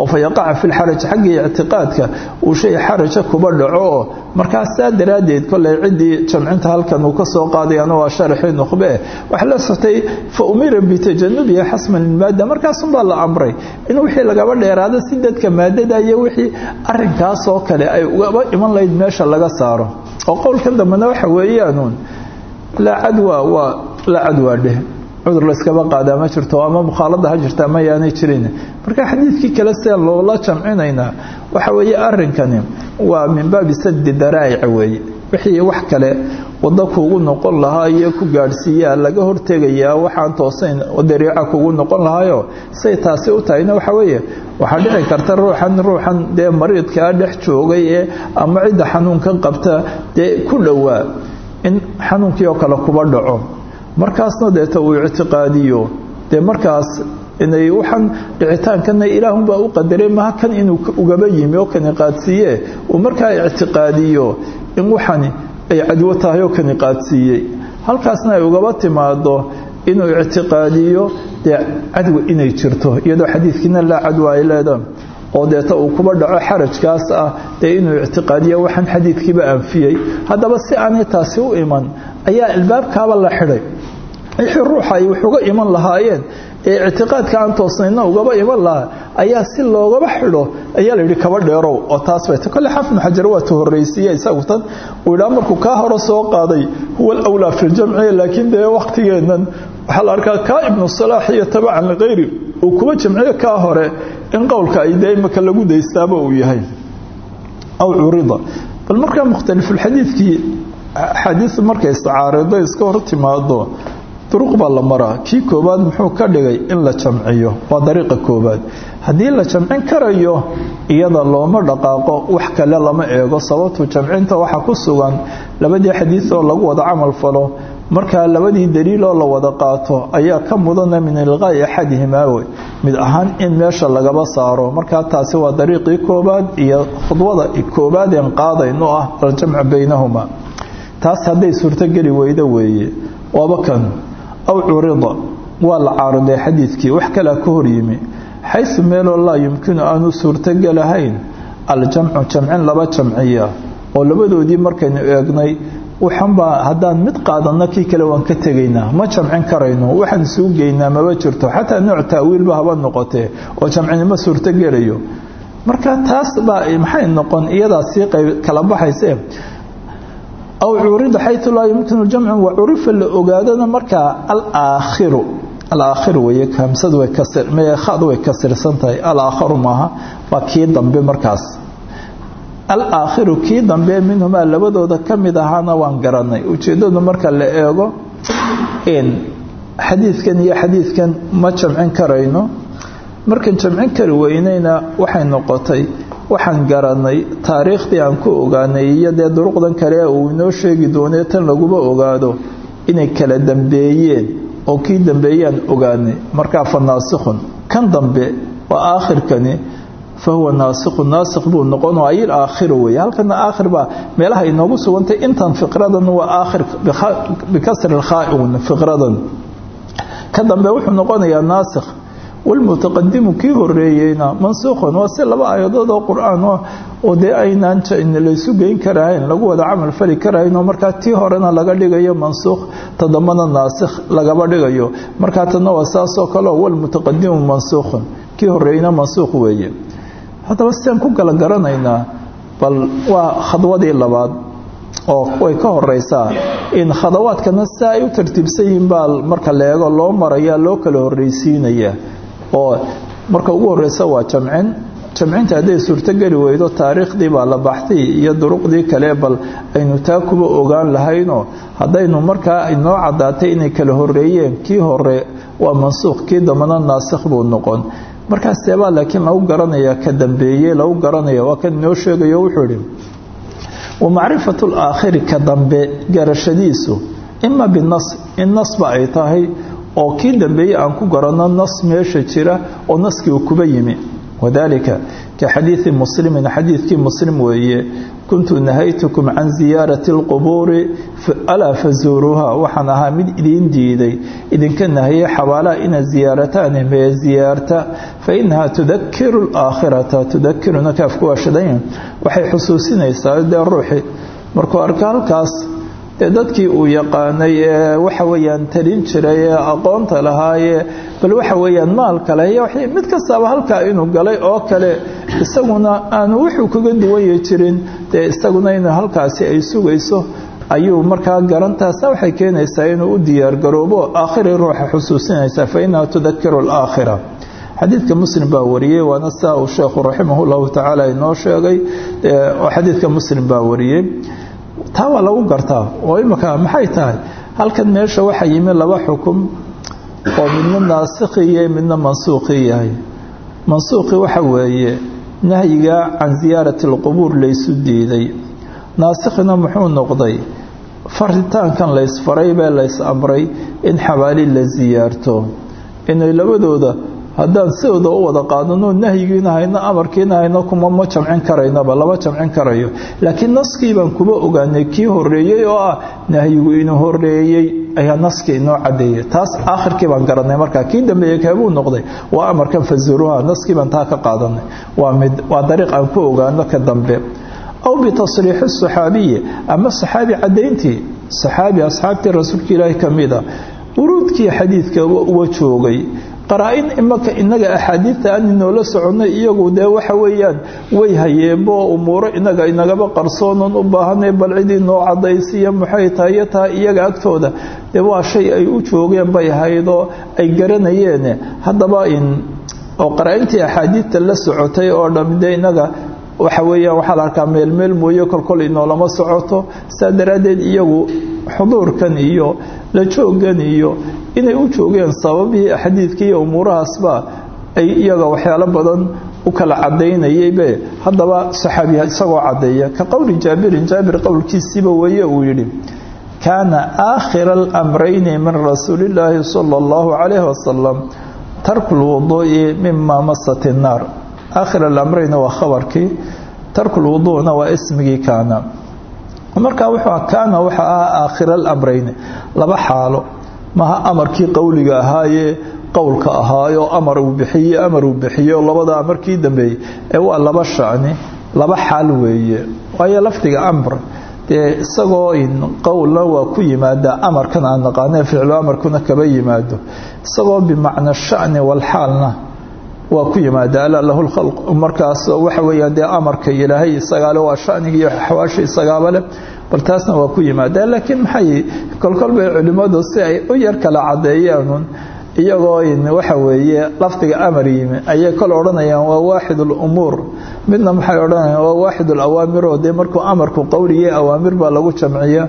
oo fa yaqaca fi lxaraj xaggii ictiqaadka uu shay xaraja kuba dhaco oo markaas saa daraaddeed kolay ciddii jamcinta halkan uu ka soo qaadayana waa sharaxii nukhbe waxaa la soctay fa umira bitajanubihi xasman lilmaada markaasunbaa la amray in wixii lagaba dheeraado si dadka maadada iyo wixii arinkaasoo kale ay ugaba iman lahayd meesha laga saaro. Oo qowlkan dambena waxa weeyaanuun laa cadwa waa laa cadwaa dheh cudur layskaba qaadaa ma jirto ama mukhaalada ha jirta ma yaanay jirin. Marka xadiidkii kale sidaan loola jamcinaynaa waxa weeye arinkani waa min baabi sadi daraa'ic weeye. Wixii wax kale waddo kuugu noqon lahaa iyo ku gaadhsiiyaa laga hortegayaa waxaan toosayn dariica kuugu noqon lahaayo say taasi u tahayna waxa weeye waxaa dhici karta ruuxan ruuxan dee mariidkaa dhex joogay ee ama cidda xanuunka qabta dee ku dhowaa in xanuunkii oo kale kuba dhaco markaasna deeta uu ictiqaadiyo. Dee markaas inay waxaan dhicitaankana ilaahunbaa u qadaray maha kan inuu ugaba yimi oo kani qaadsiiye uu markaa ictiqaadiyo in waxani ay cadwo tahay oo kani qaadsiiyey halkaasna ay ugaba timaado inuu ictiqaadiyo dee cadwa inay jirto iyadoo xadiidkiina laa cadwa ay leedahay. Oo deeta uu kuba dhaco xarajkaas ah dee inuu ictiqaadiyo waxaan xadiidkiiba anfiyey haddaba si aanay taasi u iman ayaa albaabkaaba la xidhay. Wixii ruuxa ay wax uga iman lahaayeen ee ictiqaadka aan toosnayna ugaba iman lahaa ayaa si loogaba xidho ayaa la yidhi kaba dheerow. Oo taas bay ta kolle xafnu xajar waa ta horraysiiye isagu tan uu yidhaa markuu kaa hore soo qaaday huwa alawlaa fi ljamci laakiin dee waqtigeennan waxaa la arkaa kaa ibnu salaax iyo tabacan likayri uu kuba jamciyo kaa hore in qowlka ay dee imaka lagu daystaaba uu yahay. Aw curida bal markaa mukhtalifulxadiidkii axaadiisu markay istacaarido iska hor timaado duruq baa la maraa. Kii koobaad muxuu ka dhigay in la jamciyo? Waa dariiqa koobaad haddii la jamcin karayo iyada looma dhaqaaqo wax kale lama eego. Sababtu jamcinta waxa ku sugan labadii xadiid oo lagu wada camal falo markaa labadii daliiloo la wada qaato ayaa ka mudana min ilqaa'i axadihimaawe mid ahaan in meesha lagaba saaro. Markaa taasi waa dariiqii koobaad iyo khudwada koobaadeen qaadayno ah aljamcu baynahuma taas hadday suurtogeli weydo weeye. Waaba kan aw curida waa la caariday xadiidkii wax kalea ka hor yimi. Xaysu meeloo laa yumkinu aanu suurtogelahayn aljamcu jamcin laba jamciya oo labadoodii markaynu eegnay waxanbaa haddaan mid qaadanno kii kale waan ka tegaynaa. Ma jamcin karayno waxaan isugu geynaa maba jirto. Xataa nooc taawiilba haba noqotee oo jamcinimo suurtogelayo marka taas baa maxay noqon iyadaa sii qayb kala baxayse aw curida xayu laa yumkinu jamcu wa curifa la ogaadana markaa alaakhiru alaakhiru wey hamsadu way khadu way kasirsan tahay alaakharu maaha waa kii dambe markaas alaakhiru kii dambe minhumaa labadooda ka mid ahaana waan garanay ujeeddadu marka la eego xadiidkan iyo xadiidkan ma jamcin karayno markan jamcin kari weynayna waxay noqotay waxaan garanay taariikhdii aan ku ogaanay iyo dee duruqdan kale uu inoo sheegi doonee tan laguba ogaado inay kala dambeeyeen oo kii dambeeyaan ogaanay. Markaa fa naasikhun. Kan dambe waa aakhirkani fa huwa naasikhun. Naasikh buu noqon ay aakhiru weeye. Halkana aakhir baa meelaha inoogu sugantay intan fiqradan waa aakhir bikasri lkhaa'iun fiqradan. Ka dambe wuxuu noqonayaa naasikh walmutaqadimu kii horeeyeyna mansuukhun waa si laba aayadood oo qur'aan oo dee aynaan laysu geyn karahayn lagu wada camal fali karahaynoo markaa tii horena laga dhigayo mansuukh todobana naasikh lagaba dhigayo markaa tana waa saasoo kaleo walmutaqadimu mansuukhun kii horeeyeyna mansuukh weeye haddaba sidaan ku kala garanaynaa bal waa khadwadii labaad oo way ka horeysaa in khadawaadkana si ay u tartiibsan yihiin baa marka la eego loo maraya loo kala horreysiinaya oo marka ugu horeysa waa jamcin. Jamcinta hadday suurtogeli weydo taariikhdii baa la baxtay iyo duruqdii kale bal aynu taa kuba ogaan lahaynoo haddaynu markaa inoo caddaatay inay kala horeeyeen kii hore waa mansuukh kii dambana naasikh buu noqon. Markaas seebaa laakiin lagu garanaya ka dambeeye lagu garanaya waa kan inoo sheegayo wuxuu idhi wa macrifatu laakhiri ka dambe garashadiisu ima binas in nasba ay tahay oo kii dambeeyey aan ku garanno nas meesha jira oo naskii uu kuba yimi. Wadalika ka xadiidi muslimin xadiidkii muslim weeye kuntu nahaytukum can ziyaarati alqubuuri alaa fazuuruuha waxaan ahaa mid idiin diiday idinka nahayay xabaalaha inaad ziyaarataan mee ziyaarta? Fa inahaa tudakiru alaakhirata. Tudakiruna kaafku waa shadayn waxay xusuusinaysaa dee ruuxi markuu arka halkaas dee dadkii uu yaqaanay ee waxa weeyaan talin jiray ee aqoonta lahaayee bal waxa weeyaan maalka leh mid kastaaba halkaa inuu galay oo kale isaguna aanu wuxuu kaga duwanya jirin. Dee isaguna inuu halkaasi ay sugayso ayuu markaa garantaasna waxay keenaysaa inuu u diyaargaroobo aakhiri ruuxa xusuusinaysaa fa inaha tudakiru alaakhira. Xadiidka muslim baa wariyey waana saa uu sheekhu raximah llahu tacaala inoo sheegay. Xadiidka muslim baa wariyey taa waa lagu gartaa. Oo imika maxay tahay? Halkan meesha waxaa yimi laba xukum oo midna naasikhi iyo midna mansuuqi yahay. Mansuuqi waxa weeye nahyiga can ziyaarati alqubuur laysu diiday. Naasikhina muxuu noqday? Faritaankan laysfaray bee lays amray in xabaali la siyaarto inay labadooda haddaan sidooda u wada qaadano nahyigiina hayno amarkiina hayno kuma ma jamcin karaynaba lama jamcin karayo. Laakiin naskii baan kuba ogaanay kii horeeyey oo ah nahyigu inuu horeeyey ayaa naskii inoo cadeeyay taas aakhirkii baan garanay markaa kii dambeeyey keebuu noqday? Waa amarkan fazuruha naskii baan taa ka qaadanay. Waa dariiq aan ku ogaano ka dambe. Aw bitasriixi saxaabiyi ama saxaabi cadayntii saxaabi asxaabtii rasuulka ilaahi ka mid a wuruudkii xadiidka uga joogay qaraa-in imaka inaga axaadiidta aan inoola soconnay iyagu dee waxa weeyaan way hayeenbo umuuro inaga inagaba qarsoonon u baahanay bal cidii noo cadaysiya maxay tahay tahay iyaga agtooda. Dee waa shay ay u joogeen bay ahaydoo ay garanayeene haddaba in oo qaraa-intii axaadiidta la socotay oo dham dee inaga waxa weeyaan waxaa la arkaa meelmeel mooye kolkol inoolama socoto. Saa daraaddeed iyagu xuduurkan iyo la jooggan iyo inay u joogeen sababihii xadiidka iyo umuurahaasba ay iyaga waxyaalo badan u kala cadaynayaybe haddaba saxaabiya isagoo caddeeya ka qowli jaabirin jaabir qowlkiisiiba weeye uu yidhi kaana aakhira alamrayni min rasuulillaahi sala allahu calayhi wasalam tarku lwuduu'i masat innaar aakhir alamrayna waa khabarkii tarku lwuduu'na waa markaa wuxuu kaana waxa ah aakhira alamrayni laba xaalo. Maha amarkii qowliga ahaayee qowlka ahaayo amar uu bixiye amar uu bixiyo labada amarkii dambeeyey. Ee waa laba shacni laba xaal weeye. Waayo lafdiga amr dee isagoo qowlna waa ku yimaada amarkan aan naqaane ficlu amarkuna kaba yimaado. Isagoo bimacna shani walxaalna waa ku yimaada alaa lahu lkhalq markaas waxa weeyaan dee amarka ilaahay isagaale waa shaniga iyo xawaasha isagaaba bal taasna waa ku yimaada. Laakiin maxay kolkol bay culimmadu si ay u yar kala caddeeyaan iyagoo waxa weeye lafdiga amar ayay kol odhanayaan waa waaxid lumuur midna maxay odhanayaan waa waaxid alawaamir oo dee markuu amarku qowliye awaamir baa lagu jamciya.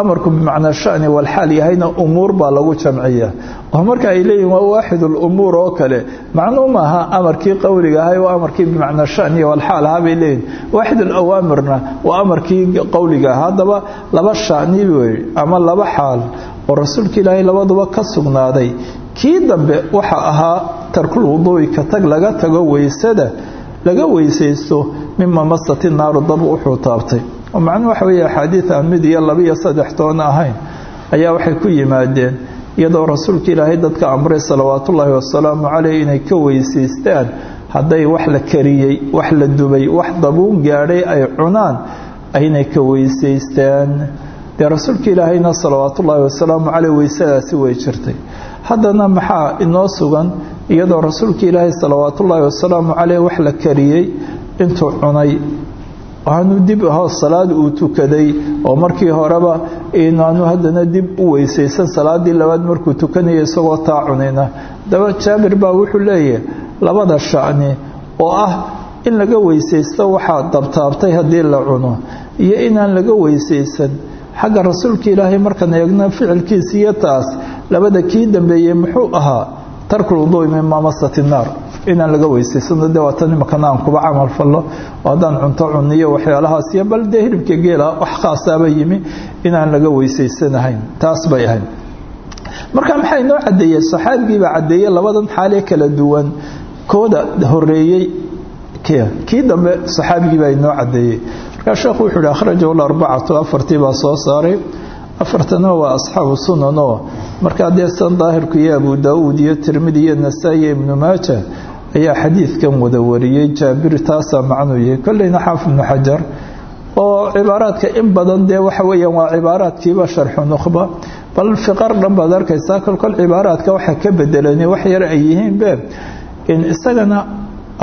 Amarku bimacnaa shani walxaal yahayna umuur baa lagu jamciya. Oo marka ay leeyihiin waa waaxid lumuur oo kale. Macnuu maaha amarkii qowliga ahay waa amarkii bimacnaa shani walxaal ahaa bay leeyihiin waaxid alawaamirna waa amarkii qowliga haddaba laba shani wey ama laba xaal oo rasuulka ilaahay labaduba ka sugnaaday kii dambe waxa ahaa tarkul wuduu'i ka tag laga tago weysada laga weysaysto mima masati naaru dab wuxuu taabtay. Oo macnuu waxa weeye axaadiid aan mid iyo laba iyo saddex toona ahayn ayaa waxay ku yimaadeen iyadoo rasuulka ilaahay dadka amray salawaatullaahi wasalaamu caleyh inay ka weysaystaan hadday wax la kariyey wax la dubay wax dabuun gaadhay ay cunaan aynay ka weysaystaan. Dee rasuulka ilaahayna salawaatullaahi wasalaamu caleyh weysadaasi way jirtay haddana maxaa inoo sugan? Iyadoo rasuulka ilaahay salawaatullaahi wasalaamu caleyh wax la kariyey intuu cunay aanu dib aho salaad uu tukaday oo markii horeba inaanu haddana dib u weysaysan salaadii labaad markuu tukanaya isagoo taa cunayna. Daba jaabir baa wuxuu leeyahay labada shacni oo ah in laga weysaysto waxaa dabtaabtay haddii la cuno iyo inaan laga weysaysan xagga rasuulka ilaahay markaan eegno ficilkiisa iyo taas labada kii dambeeyey muxuu ahaa tarku lwuduui min mamasati naar. Inaan laga weysaysano dee waa tan imakana aan kuba camal fallo haddaan cunto cuniyo waxyaalahaas iyo bal dee hilibka geela wax khaasaaba yimi inaan laga weysaysanahayn taas bay ahayd marka maxaa inoo caddeeyey saxaabigiibaa caddeeyey labadan xaalee kala duwan. Kooda horeeyey kii dambe saxaabigiibaa inoo caddeeyey markaa sheekhu wuxuu ihi akhrajahu larbacatu afartii baa soo saaray. Afartana waa asxaabu sunanoo markaa dee san daahirku iyo abu daauud iyo tirmidi iyo nasaa-i iyo ibnu maaja ayaa xadiidkan wada wariyey. Jaabir taasaa macnuu kolleyna xaafid ibnu xajar oo cibaaraadka in badan dee waxa weeyaan waa cibaaraadkiiba sharxu nukhba bal fiqar dhan baad arkaysaa kolkol cibaaraadka waxa ka bedelani wax yar ay yihiinbe in isagana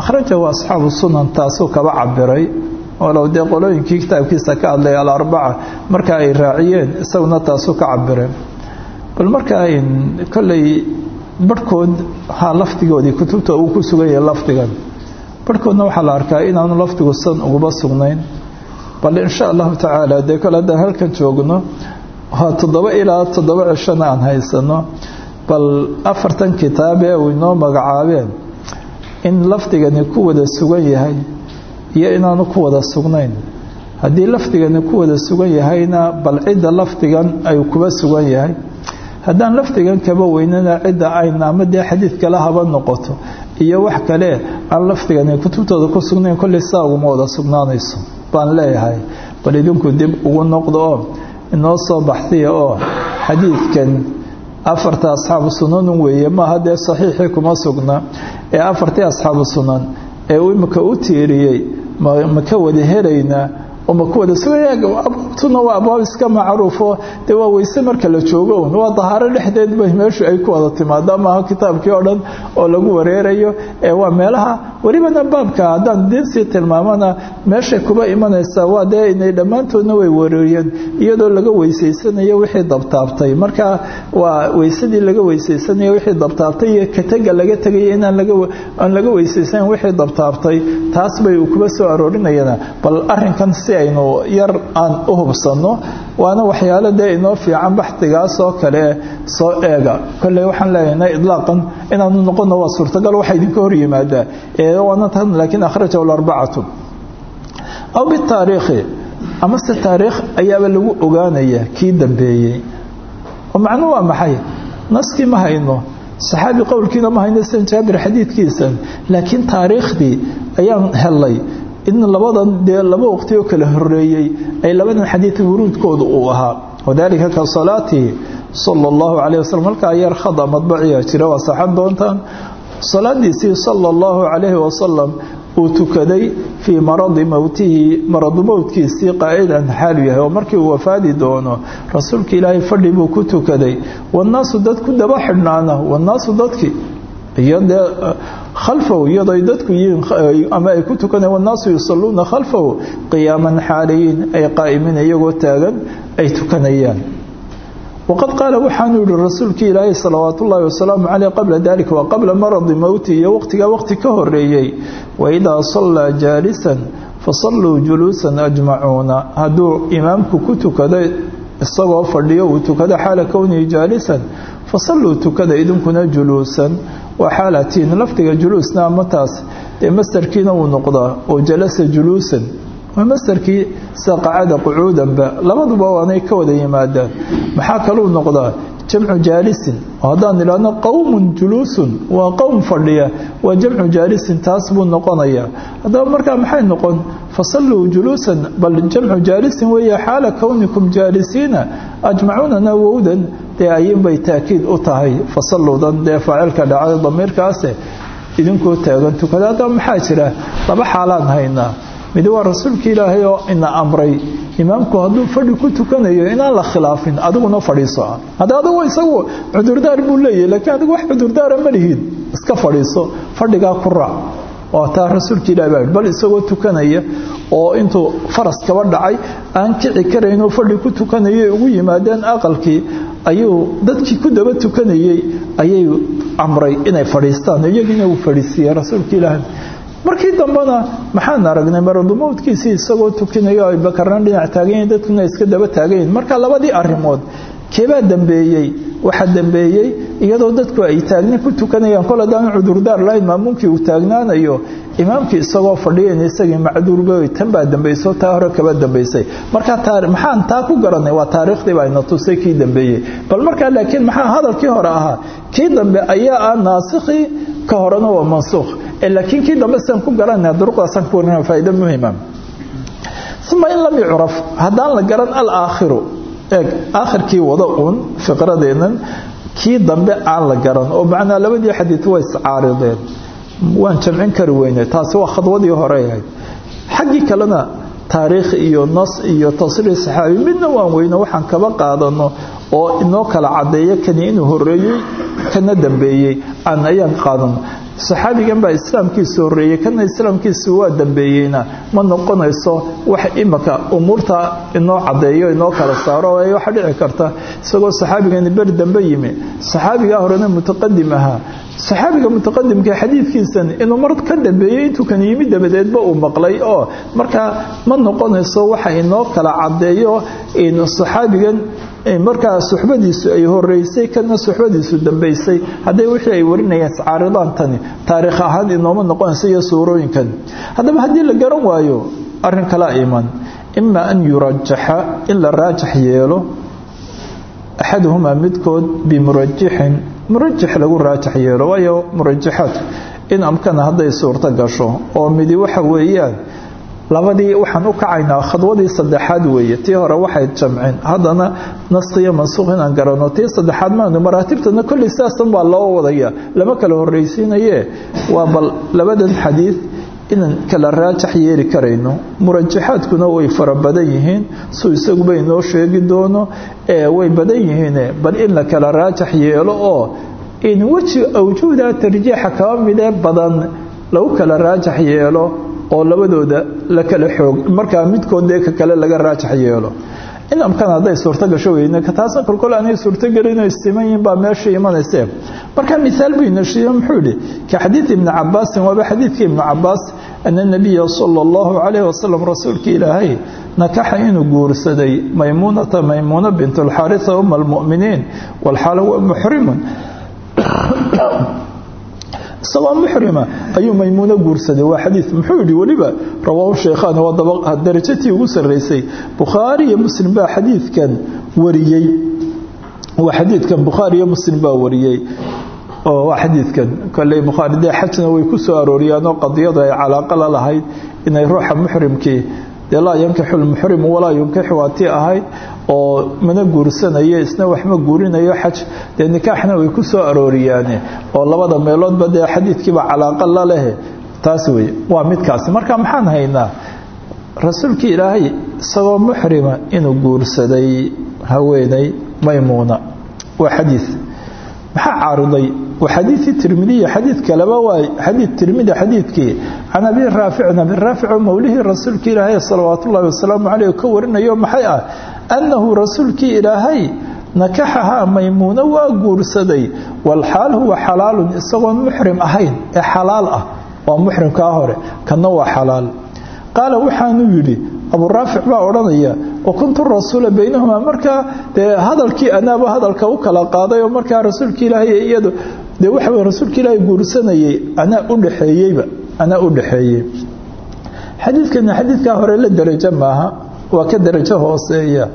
akhrajahu asxaabu sunan taasuu kaba cabiray walow dee qolooyinkii kitaabkiisa ka hadlay alarbaca marka ay raaciyeen isaguna taasuu ka cabireen bal markaa kolley barhkood ha lafdigoodii kutubta uu ku sugan yahay lafdigan barhkoodna waxaa la arkaa inaanu lafdigu san uguba sugnayn. Bal insha allahu tacaala dee kole haddaan halkan joogno waa toddoba ilaa toddoba cishona aan haysano bal afartan kitaab ee uu inoo magacaabeen in lafdigani ku wada sugan yahay iyo inaanu ku wada sugnayn. Haddii lafdigani ku wada sugan yahayna bal cidda lafdigan ay kuba sugan yahay. Haddaan lafdigan kaba weynana cidda ayna ama dee xadiid kale haba noqoto iyo wax kale aan lafdigani kutubtooda ku sugnayn kolley saa uguma wada sugnaanayso baan leeyahay. Bal idinku dib ugu noqdo oo inoo soo baxsiya oo xadiidkan afarta asxaabu sunanun weeye maaha dee saxiixii kuma sugna. Ee afartii asxaabu sunan ee imika u tiiriyey ma ka wada helaynaa ma ku wada sugayaabtuna waa abwaab iska macruufo. Dee waa weyse marka la joogo. Waa dahaaro dhexdeed bay meeshu ay ku wada timaada maaha kitaabkii oo dhan oo lagu wareerayo. Ee waa meelaha welibana baabka haddaan diinsii tilmaamana meeshay kuba imanaysaa waa dee inay dhammaantoodna way wareeriyeen. Iyadoo laga weysaysanayo wixii dabtaabtay. Marka waa weysadii laga weysaysanayo wixii dabtaabtay iyo katega laga tegaya inaan aan laga weysaysanan wixii dabtaabtay taas bay kuba soo aroorinayaan. Bal arinkan si aynu yar aan u hubsanno waana waxyaalo dee inoo fiican baxdigaas oo kale soo eega. Kolley waxaan leeyahay idlaaqan inaanu noqono waa suurtagal waxa idinka hor yimaadaa. Waana tan laakiin akhrajahu larbacatu aw bitaariikhi amase taariikh ayaaba lagu ogaanaya kii dambeeyey. Oo macnuhu waa maxay? Naskii ma hayno. Saxaabi qowlkiina ma hayno san jaabir xadiidkiisan. Laakiin taariikhdii ayaan helay in labadan dee laba waqti oo kala horeeyey ay labadan xadiid wuruudkooda uu ahaa. Wadaalika ka salaatihi sala allahu calayh wasalam halkaa yar madbaciya jira waa saxan doontaan. Salaadiisii sala allahu calayhi uu tukaday fii maradi mowtihi maradu mowtkiisii qaacidan xaalu yahay oo markii uu wafaadi doono rasuulka ilaahay fadhi buu ku tukaday. Wannaasu dad daba xidhnaana wannaasu dadkii iyo khalfahu iyadoo ay dadku yihiin ama ay ku tukanayaan wannaasu yusalluuna khalfahu qiyaaman xaaliyiin ay qaa'imiin iyagoo taagan ay tukanayaan waqad qaala waxaanu yihi rasuulkii ilaahay salawaat ullaahi wasalaamu caleyh qabla dalika waa qabla maradi mowti iyo waqtigaa waqti ka horeeyey waidaa sallaa jaalisan fasalluu juluusan ajmacuuna hadduu imaamku ku tukado isagoo fadhiyo uu tukado xaala kownihi jaalisan fasalluu tukada idinkuna juluusan waa xaalatiin lafdiga juluusna ama taas dee mastarkiina uu noqdaa oo jalasa juluusan. Mastarkii saqacada qucuudanba. Labaduba waanay ka wada yimaadaan. Maxaa kaluu noqdaa? Jamcu jaalisin. Oo haddaan idhaahno qowmun juluusun. Waa qowm fadhiya. Waa jamcu jaalisin taas buu noqonayaa haddaba markaa maxay noqon? Fasalluu juluusan. Bal jamcu jaalisin weeye xaala kownikum jaalisiina. Ajmacuunana wowdan dee ayinbay taakiid u tahay? Fasalluudan dee faacilka dhacday damiirkaase idinkoo taagan tukada haddaba maxaa jira? Laba xaalaan haynaa mid waa rasuulka ilaahay oo ina amray. Imaamku hadduu fadhi ku tukanayo inaan la khilaafin adiguna fadhiiso. Hadda adigu isagu cudurdaar buu leeyahy laakiin adigu wax cudurdaara ma lihid. Iska fadhiiso fadhigaa ku raac waa taa rasuulka ilahi baa bal isagoo tukanaya oo intuu faras kaba dhacay aan kici karaynoo fadhi ku tukanayay ugu yimaadeen aqalkii ayuu dadkii ku daba tukanayey ayay amray inay fadhiistaan iyagiina uu fadhiisiiyey rasuulka ilaahi markii dambena maxaan aragnay maradumowdkiisii isagoo tukinayo abubakarna dhinac taagayiin dadkuna iska daba taagayiin marka labadii arrimood keebaa dambeeyey waxaa dambeeyey iyadoo dadku ay taagni ku tukanayaan kol haddaan cudurdaar lahayn maamuumkii uu taagnaanayo imaamkii isagoo fadhiyan isagii macduurba tan baa dambayso taa hore kaba dambaysay markaa maxaan taa ku garanay? Waa taariikhdii baa ina tusay kii dambeeyey. Bal markaa laakiin maxaa hadalkii hore ahaa? Kii dambe ayaa ah naasikhii ka horena waa mansuukh. Laakiin kii dambe siaan ku garanaya duruqdaasaan ku warina faa'ido muhima uma in lam yucraf haddaan la garan eeg aakhirkii wada uun fiqradeennan kii dambe aan la garan oo macnaa labadii xadiid way iscaarideen waan jamcin kari weyne taasi waa khadwadii hore ahayd. Xaggii kalena taariikh iyo nas iyo tasriix saxaabi midna waan weyno waxaan kaba qaadano oo inoo kala cadeeyo kani inuu horeeyey kana dambeeyey aan ayaan qaadano saxaabigan baa islaamkiisa horeeyey kana islaamkiisa waa dambeeyeyna. Ma noqonayso wax imaka umuurta inoo cadeeyo inoo kala saaro waxa dhici karta. Isagoo saxaabigani beri dambe yimi. Saxaabigaa horena mutaqadim ahaa saxaabiga mutaqadimka xadiidkiisan inuu mar ka dambeeyey intuu kan yimi dabadeedba uu maqlay. Oo markaa ma noqonayso waxa inoo kala cadeeyo saxaabigan markaa suxbadiisu ay horeysay kana suxbadiisu dambaysay hadday wixii ay warinayeen iscaaridaan tani taariikh ahaan inooma noqonaysa iyo suurooyinkan. Haddaba haddii la garan waayo arrin kalaa iman ima an yurajaxa in la raajax yeelo axaduhumaa midkood bimurajixin murajix lagu raajax yeelo waayo murajaxaadku in amkana hadday suurto gasho oo midi waxa weeyaan labadii waxaan u kacaynaa khadwadii saddexaad weeye tii hore waxay jamcin haddana naskiyo mansuuq inaan garano tii saddexaad maanu maraatibtana kolley sidaasan baa loo wadaya lama kala horreysiinaye waa bal labadan xadiid inaan kala raajax yeeli karayno. Murajaxaadkuna way fara badan yihiin. Suu isaguba inoo sheegi doono. Way badan yihiin bal in la kala raajax yeelo oo in weji awjuuda tarjiixa kaba midee badan lagu kala raajax yeelo oo labadooda la kala xoog markaa midkood dee ka kale laga raajax yeelo. In amkan hadday suurto gasho weyne taasna kolkol aanay suurtogelin oo istiman yihiin baa meesha imanayse marka miaal buu inashiiye muxuu yihi ka xadiid ibni cabaasin waaba xadiidkii ibnu cabaas ana nabiya sala allahu calayh wasalam rasuulka ilaahay nakaxa inuu guursaday maymuunata maymuuna bint alxaarisa uma almu'miniin walxaala huwa muxrimun isagoo muxrima ayuu maymuuno guursaday. Waa xadiid muxuu yidhi weliba? Rawaahu sheekhaan waa darajatii ugu sarraysay bukhaari iyo muslim baa xadiidkan wariyey. Waa xadiidkan bukhaari iyo muslim baa wariyey. Oo waa xadiidkan. Kolley bukhaari dee xajna way ku soo arooriyaanoo qadiyadu ay calaaqa la lahayd inay ruuxa muxrimkii dee laa yankixu lmuxrimu walaa yunkixu waa tii ahayd oo mana guursanayo isna wax ma guurinayo xaj. Dee nikaaxna way ku soo arooriyaane oo labada meeloodba dee xadiidkiiba calaaqa la leh taas wey waa midkaasi. Marka maxaan haynaa rasuulkii ilaahay isagoo muxrima inuu guursaday haweeney maymuuna waa xadiid maxaa caariday waa xadiidkii tirmidiya xadiid kaleba waa xadiid tirmidi xadiidkii can abi raaficin abi raafico mowlihii rasuulkii ilaahay salawaatu ullahi wasalaamu caleyh ka warinayo maxay ah? Annahu rasuulkii ilaahay nakaxahaa maymuuna waa guursaday. Walxaal huwa xalaalun isagoon muxrim ahayn ee xalaal ah. Waa muxrimkaa hore kanna waa xalaal. Qaala waxaanuu yidhi aburaafic baa odhanaya wa kuntu rasuula baynahumaa markaa dee hadalkii anaaba hadalka u kala qaaday oo markaa rasuulka ilaahay iyadu dee waxa wey rasuulka ilaahay guursanayay anaa u dhaxeeyeyba anaa u dhaxeeyey. Xadiidkana xadiidkaa hore la darajo maaha waa ka darajo hooseeya.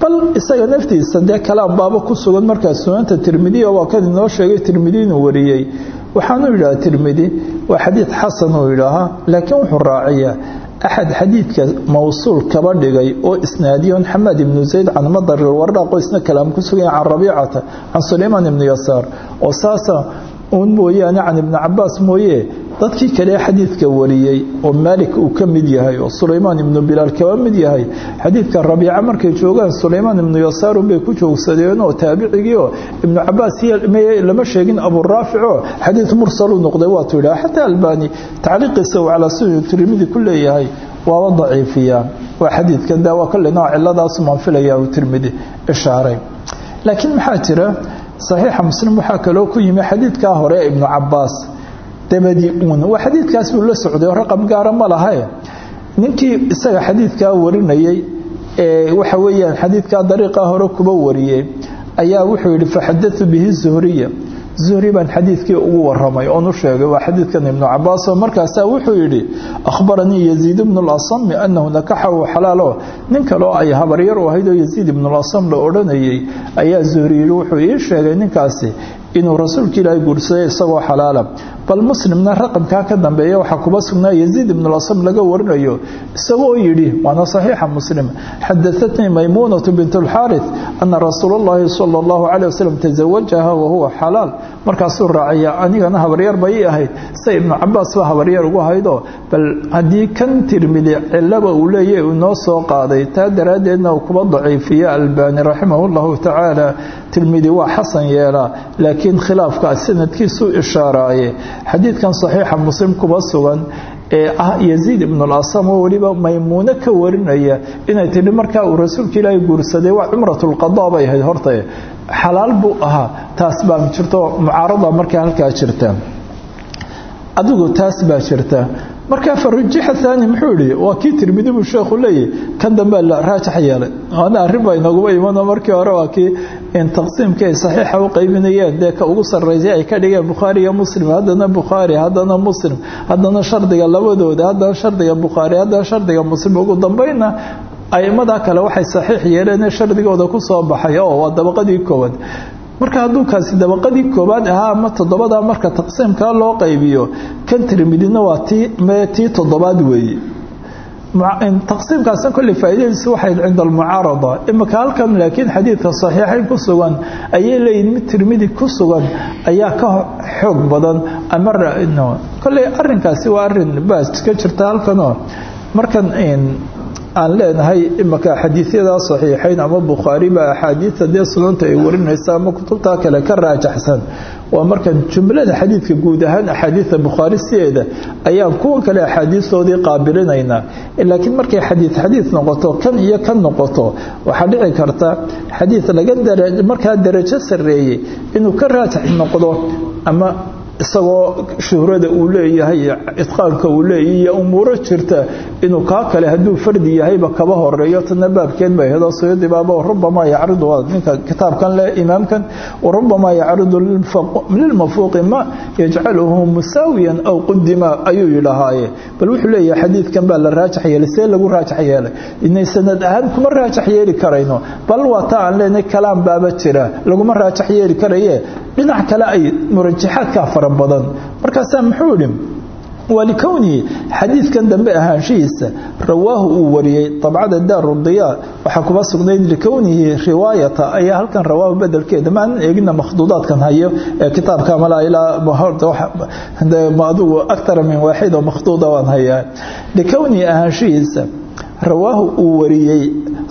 Bal isaga naftiisa dee kalaam baaba ku sugan markaa sunanta tirmidiya waa kan inoo sheegay tirmidi inuu wariyey. Waxaanu yidhaha tirmidi waa xadiid xasan uu yidhaahaa laakiin wuxuu raaciyaa axad xadiidka mawsuul kaba dhigay oo isnaadiyon xamaad ibnu zayd can madar ilwarraaqoo isna kalaam ku sugaya can rabiicata can sulaymaan ibnu yasaar oo saasa uun mooyaane can ibni cabaas mooye dadkii kale xadiidka wariyey oo maalik uu ka mid yahay oo sulaymaan ibnu bilaal kaba mid yahay xadiidka rabiica markay joogaan sulaymaan ibnu yasaarun bay ku joogsadeen oo taabicigii oo ibnu cabaas lama sheegin aburaafico xadiid mursalu noqday waatuu yidhaha xataa albaani tacliiqiisa uu calaa sunan tirmidi ku leeyahay waaba daciifiyaa. Waa xadiidkan daa waa kolle nooc ciladaas maan filaya uu tirmidi ishaaray. Laakiin maxaa jira? Saxiixa muslim waxaa kaloo ku yimi xadiidkaa hore ibnu cabaas waa xadiidkaas buu la socday raqam gaara ma lahae ninkii isaga xadiidkaa warinayey waxa weeyaan xadiidkaa dariiqaa hore kuba wariyey ayaa wuxuu yidhi faxadatu bihi zuhriya. Zuhri baan xadiidkii ugu waramay oon u sheegay waa xadiidkan ibnu cabaas oo markaasaa wuxuu yidhi akhbaranii yaziid ibnu lasami annahu nakaxahu xalaalo. Nin kaleo ay habaryar u ahayd oo yaziid ibnu lasam la odhanayay ayaa zuhri wuxuu ii sheegay ninkaasi inuu rasuulka ilaahay guursaday isagoo xalaala. Bal muslimna raqamkaa ka dambeeya waxaa kuba sugnaa yaziid ibnulasam laga warinayo. Isagoo yidhi waana saxiixa muslim. Xadaatnii maymuunatu bint alxaaris ana rasuula allahi sala allahu calay wasalam tasawajaha wahuwa xalaal. Markaasuu raacaya anigana habaryar bay ahayd. Sida ibnu cabaas ba habaryar ugu ahaydoo bal haddii kan tirmidi cilaba uu leeyahy uu noo soo qaaday taa daraaddeedna uu kuba daciifiye albaani raximah llahu tacaala. Tirmidi waa xasan yeelaa laakiin khilaafkaa sanadkiisuu ishaaraaye. Xadiidkan saxiixa muslim kuba sugan ee ah yaziid ibnulasam oo weliba maymuuno ka warinaya inay tidhi markaa uu rasuulka ilaahay guursaday waa cumratulqada bay ahayd horta. Xalaal buu ahaa taas baa jirto mucaarada markaa halkaa jirta. Adigu taas baa jirta markaa farujixa haani muxuu yihi waa kii tirmidi buu sheekhu leeyahy kan dambea la raajax yeelay. Ana arrin baa inooguba imano markii hore waa kii taqsiimkii ay saxiixa u qaybinayeen dee ka ugu sarreysay ay ka dhigeen bukhaari iyo muslim haddana bukhaari haddana muslim haddana shardiga labadooda haddana shardiga bukhaari haddana shardiga muslim. Ugu dambeynna aimadaa kale waxay saxiix yeeleen shardigooda ku soo baxay oo waa dabaqadii koowaad marka hadduu kaasi dabaqadii koobaad ahaa ama toddobadaa marka taqsiimkaa loo qaybiyo kan tirmidina waa tii toddobaad weeye taqsiimkaasna kolley faa'iidadiisu waxay cinda almucaarada. Imika halkan laakiin xadiidka saxiixayn ku sugan ayay leeyihiin mid tirmidi ku sugan ayaa ka xoog badan. Ama kolley arrinkaasi waa arrin baas ka jirta halkanoo. Markan aan leenahay imika xadiisyada saxiixayn ama bukhaari baa axaadiida dee sunanta ay warinaysa ama kutubtaa kale ka raajaxsan waa markan jumlada xadiidka guud ahaan axaadiida bukhaari sideeda ayaan kuwan kale axaadiistoodii qaabilinaynaa. Laakiin markay xadiid xadiid noqoto kan iyo kan noqoto waxaa dhici karta xadiid laga markaa darajo sarreeyey inuu ka raajax noqdo ama isagoo shuhrada uu leeyahay idqaanka uu leeyahy iyo umuuro jirta inuu kaa kale hadduu fardi yahayba kaba horeeyo tana baabkeed bay hedo suyudibaaba rubamaa yacridu ninka kitaabkan leh imaamkan warubamaa yacridu lilmafuuqi ma yajcaluhu musaawiyan aw qudima ayuu yidhahaaye. Bal wuxuu leeyahay xadiidkan baa la raajax yeelay see lagu raajax yeelay. Inay sanad ahaan kuma raajax yeeli karayno. Bal waa ta aan leenahay kalaam baaba jira. Laguma raajax yeeli karaye dhinac kale ay murajaxaadkaa fara badan. Markaasaa muxuu idhi walikownihi xadiidkan dambe ahaanshihiisa rawaahu uu wariyey dabcada daarudiyaa waxaa kuba sugnayd likownihi riwaayata ayaa halkan rawaahu bedelkeeda maanan eegina makhduudaadkan hayo ee kitaabka malaa ilaa adigu akara min waaxid oo makhduuda waan hayaa. Likownihi ahaanshihiisa rawaahu uu wariyey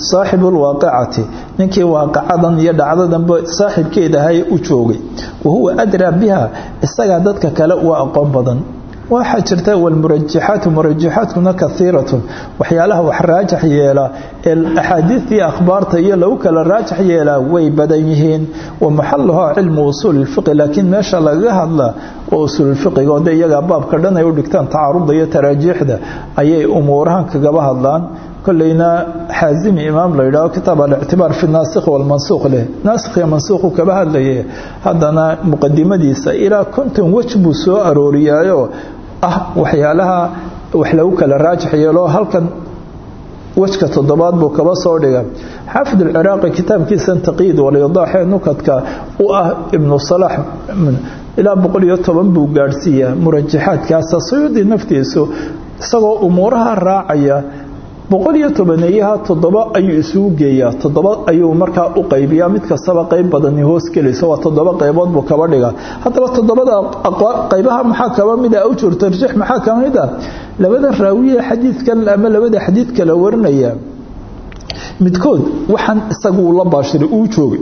saaxibu lwaaqicati ninkii waaqacadan iyo dhacdadanba saaxibkeedahay u joogay. Wahuwa adraa biha isagaa dadka kale u aqoon badan. Waxaa jirta walmurajaxaatu murajaxaatkuna kaiiratun waxyaalaha wax raajax yeela ee axaadiidtii akhbaarta iyo lagu kala raajax yeelaa way badan yihiin. Wa maxaluhaa cilmu usuuli lfiqi laakiin meesha lagaga usuululfiqiga oo de iyagaa baabka dhan ay u dhigtaan tacaarudda iyo taraajiixda ayay umuurahan kagaba hadlaan kolleyna xaazimi imaam la yidhaaho kitaab alictibaar fi naasikh walmansuuq leh naasikh iyo mansuuqu kaba hadlaye haddana muqadimadiisa ilaa konton wej buu soo arooriyaayo ah waxyaalaha wax lagu kala raajax yeelo halkan wejka toddobaad buu kaba soo dhiga xaafid alciraaqi kitaabkiisan taqiid walyadaaxee nukadka u ah ibnu salaax ilaa boqol iyo toban buu gaadhsiiyaa murajaxaadkaasa suyuudi naftiisu isagoo umuuraha raacaya boqol iyo tobaneeyaha toddoba ayuu isugu geeyaa toddoba ayuu markaa u qaybiyaa. Mid kastaba qayb badani hoos gelaysa waa toddoba qaybood buu kaba dhiga haddaba toddobada qaybaha maxaa kaba mida awjur tarjiix maxaa ka mid a labada raawiye xadiidkan ama labada xadiid kala warinaya. Midkood waxaan isagu la baashiray uu joogay.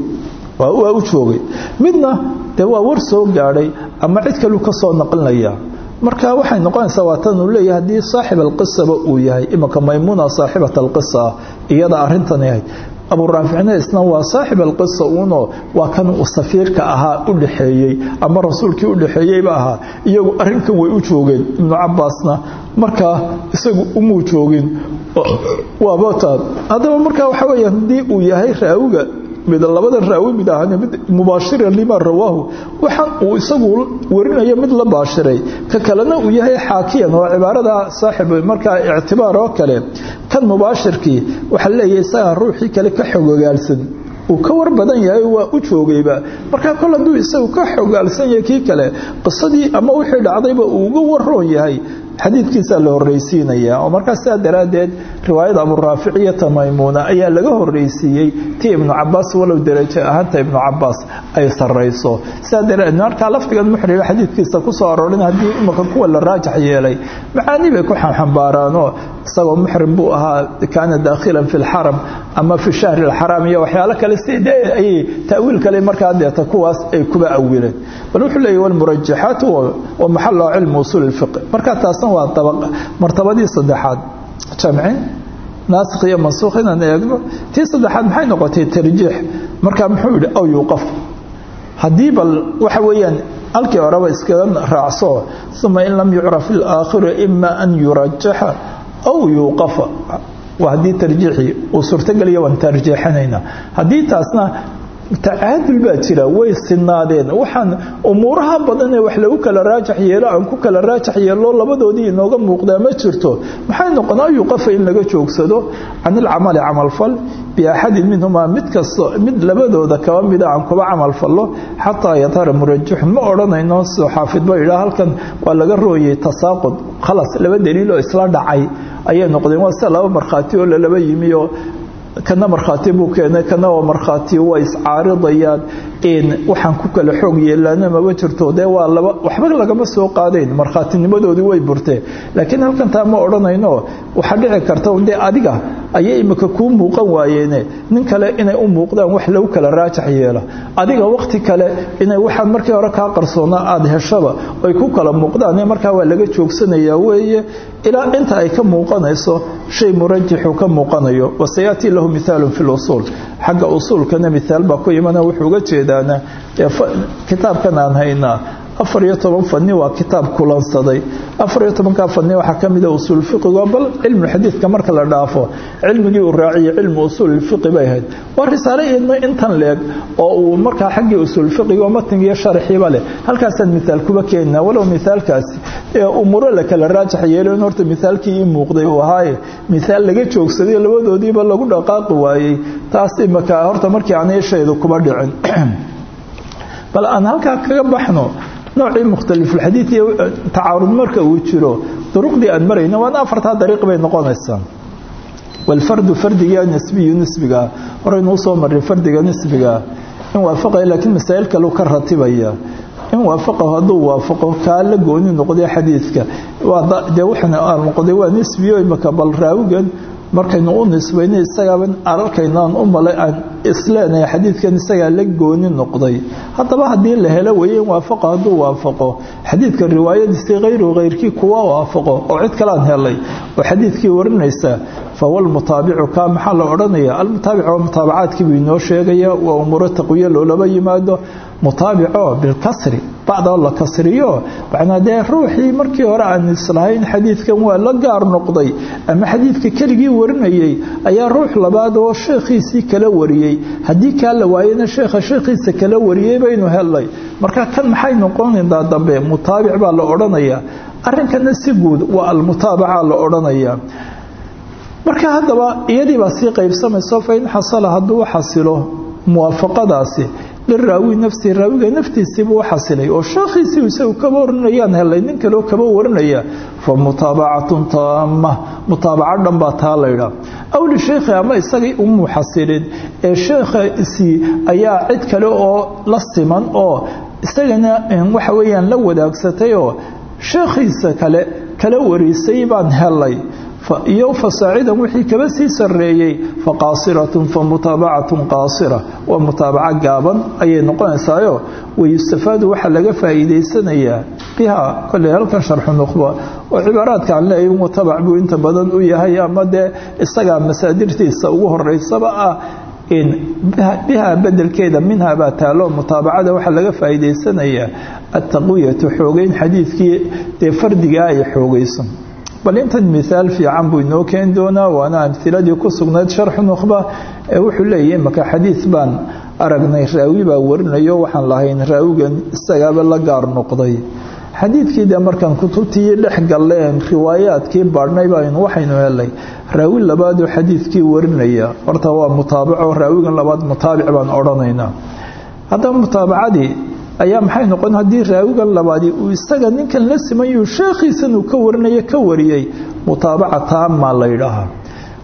Waa u joogay. Midna dee waa war soo gaadhay ama cid kaluu ka soo naqlinaya marka waxay noqonaysaa waa tan uu leeyahay haddii saaxib alqisaba uu yahay imanka maymuna saaxibat alqisa iyada arrintan ahayd aburaaficna isna waa saaxib alqisa uunoo waa kan safiirka ahaa u dhaxeeyey ama rasuulkii u dhaxeeyeyba ahaa. Iyagu arrinkan way u joogeen ibnu cabaasna markaa isagu umuu joogin. Waabata haddaba markaa waxa weya haddii uu yahay raawiga mid labada raawi mid ahan mid mubaashiran lima rawaahu waxaan uu isagu warinayo mid la baashiray. Ka kalena uu yahay xaakiyan oo cibaarada saaxib markaa ictibaar oo kale kan mubaashirkii waxaa leeyahay isagaa ruuxii kale ka xogogaalsan uu ka war badan yahay waa u joogayba. Markaa kol hadduu isagu ka xogaalsan yahay kii kale qisadii ama wixii dhacdayba uu uga waroon yahay xadiidkiisaa la horreysiinaya oo markaa sidaa daraaddeed riwaayada aburaaficiyata maymuuna ayaa laga horreysiiyey tii ibnu cabaas walow darajo ahaanta ibnu cabaas ay sarayso sidaa daraadeed markaa lafdigan muxriga xadiidkiisa ku soo aroorin haddii imika kuwa la raajax yeelay macaani ku xambaaraanoo isagoo muxrim buu ahaa kaana daakhilan fi lxaram ama fi shahri alxaraam iyo waxyaalo kale si ayay ta'wiil kale markaa deeta kuwaas ay kuba awileen bal wuxuu leeyahy walmurajaxaatu wa maxallo cilmu usuul ilfiqi markaa taasna waa dabaqa martabadii saddexaad. Jamcin naasikh iyo mansuukh inaan eegno. Tii saddexaad maxay noqotay tarjiix? Markaa muxuu yidhi aw yuuqaf haddii bal waxa weeyaan halkii horeba iskaga raacso uma in lam yucraf ilaakhiru ima an yurajaxa aw yuuqafa waa haddii tarjiixii uu suurtogeliya waan tarjiixinaynaa haddii taasna tacaadul baa jira way sinaadeen. Waxaan umuuraha badan ee wax lagu kala raajax yeelo aan ku kala raajax yeelo labadoodii inooga muuqdaa ma jirto. Maxay noqon an yuqafa in laga joogsado? Can ilcamali camalfal biaxadin minhumaa mid kasto mid labadooda kaba mida aan kuba camal fallo xataa yadhara murajixun ma odhanayno sidoo xaafid ba yidhaha halkan waa laga rooyay tasaaqud. Khalas laba daliiloo isla dhacay ayay noqdeen. Waa sida laba markhaati oo lalaba yimi oo kana markhaati buu keenay kana waa markhaati waa iscaaridayaan waxaan ku kala xoog yeelaana maba jirto waa laba waxba lagama soo qaadayn markhaatinimadoodii way burtee laakiin halkan taa ma odhanayno waxaa dhici karta dee adiga ayay imika kuu muuqan waayeene. Nin kale inay u muuqdaan wax lagu kala raajax yeela. Adiga waqti kale inay waxaan markii hore kaa qarsoona aada heshaba ay ku kala muuqdaan markaa waa laga joogsanayaa weeye. Ilaa inta ay ka muuqanayso shay murajixu ka muuqanayo wasayatii lahu mithaalun fi lusuul xagga usuulkana mithaal baa ku imana wuxuu uga jeedaana kitaabkan aan haynaa afar iyo toban fani waa kitaab kulansaday. Afar iyo tobankaa fani waxaa ka mida usuul fiqigo bal cilmu xadiidka marka la dhaafo cilmigii uu raaciye cilmu usuul fiqi bay ahayd. Waa risaale intan leeg oo uu markaa xaggii usuul fiqigo matnigiiyo sharaxiiba leh. Halkaasaan mithaal kuba keenina walow mithaalkaasi umuro la kala raajax yeelo in horta mithaalkii ii muuqday uu ahaaye. Mithaal laga joogsaday labadoodiiba lagu dhaqaaqi waayey. Taas imaka horta markii aan kuba dhicin. Bal aan halkaa kaga baxno noocii mukhtalifulxadiid iyo tacaarud marka uu jiro duruqdii aan marayno waana afartaa dariiq bay noqonaysaa walfardu fardiga nisbiyu nisbiga horaynu u soo maray fardiga nisbiga in waafaqaya laakiin masaa'il kaleu ka ratibaya in waafaqahu hadduu waafaqo kaa la gooni noqday xadiidka dee aan noqday waa nisbiyo imaka bal raawigan markaynu u nisbaynay isagaaban ararkaynaan u malay aan isleenahay xadiidkan isagaa la gooni noqday. Haddaba haddii la helo weeye in waafaqo hadduu waafaqo. Xadiidka riwaayadiisii hayru hayrkii kuwa waafaqo oo cid kalaan helay oo xadiidkii warinaysa fahuwa almutaabicu kaa maxaa la odhanaya almutaabic waa mutaabacaadkii buu inoo sheegaya waa umuuro taqwiye loolaba yimaado mutaabico bilkasri bacdoo la kasriyo macnaa dee ruuxii markii hore aan islahayn xadiidkan waa la gaar noqday ama xadiidka keligii warinayay ayaa ruux labaad oo sheekhiisii kala wariyey. Haddii kaa la waayana sheekha sheekhiisa kala wariyey baynu helnay. Marka kan maxay noqonaydaa dambe? Mutaabic baa la odhanayaa arrinkana si guud waa almutaabaca la odhanayaa marka haddaba iyadii baa sii qaybsamayso fa in xasala hadduu xasilo muwaafaqadaasi liraawi nafsihi raawiga naftiisiibuu xasilay oo sheekhiisii isagu kaba warinayaan helay nin kaleo kaba warinaya. Fa mutaabacatun taama mutaabaco dhan baa taa laydhaa aw lisheekhi ama isagii umuu xasilin ee sheekhiisii ayaa cid kale oo la siman oo isagana waxa weeyaan la wadaagsatay oo sheekhiisa kale kala warisay baan helay iyo fasaacidan wixii kaba sii sareeyey faqaasiratun famutaabacatun qaasira. Waa mutaabaco gaaban ayay noqonaysaayo wayustafaadu waxaa laga faa'iidaysanayaa biha koley halkan sharxu nukhba oo cibaaraadka aan leeyahy mutabac buu inta badan u yahay ama dee isagaa masaadirtiisa ugu horeysaba ah biha bedelkeeda minha baa taalo mutaabacada waxaa laga faa'iidaysanayaa attaqwiyatu xoogeyn xadiidkii dee fardigaa ay xoogayso bal intan mihaal fiican buu inoo keeni doonaa waana amhiladii ku sugnayd sharxu nukhba ee wuxuu leeyahay marka xadiid baan aragnay raawi baa warinayo waxaan lahayn raawigan isagaaba la gaar noqday. Xadiidkii de markaan kutubtii dhex galleen riwaayaadkii baadhnay baynu waxaynu helay. Raawi labaadoo xadiidkii warinaya horta waa mutaabaco raawigan labaad mutaabic baan odhanaynaa. Haddaba mutaabacadii ayaa maxay noqon haddii raawigan labaadi uu isaga ninkan la simayuu sheekhiisan uu ka warinayo ka wariyey mutaabaca taama la yidhaahaa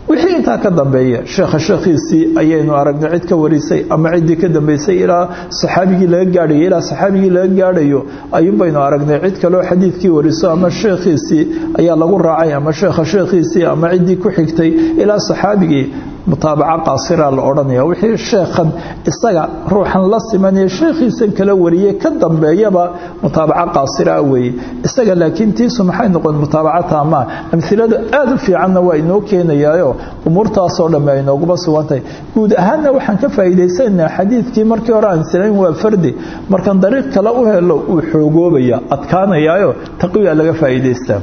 wixii intaa ka dambeeya sheekha sheekhiisii ayaynu aragnay cid ka warisay ama ciddii ka dambeysay ilaa saxaabigii laga gaadhayo ilaa saxaabigii laga gaadhayo ayuunbaynu aragnay cid kaleo xadiidkii wariso ama sheekhiisii ayaa lagu raacay ama sheekha sheekhiisii ama ciddii ku xigtay ilaa saxaabigii mutaabaco qaasira la odhanaya wixii sheekhan isaga ruuxan la simanaya sheekhiisan kala wariyey ka dambeeyaba mutaabaco qaasira weeye. Isaga laakiin tiisu maxay noqon mutaabaco taamaa amhilada aada u fiicanna waa inoo keenayaayo. Umuurtaasoo dhamme ay nooguba sugantahay. Guud ahaanna waxaan ka faa'iidaysanaa xadiidkii markii hore aan silayn waa fardi. Markaan dariiq kale u helo uu xoogoobaya adkaanayaayo. Taqwiya laga faa'iidaystaa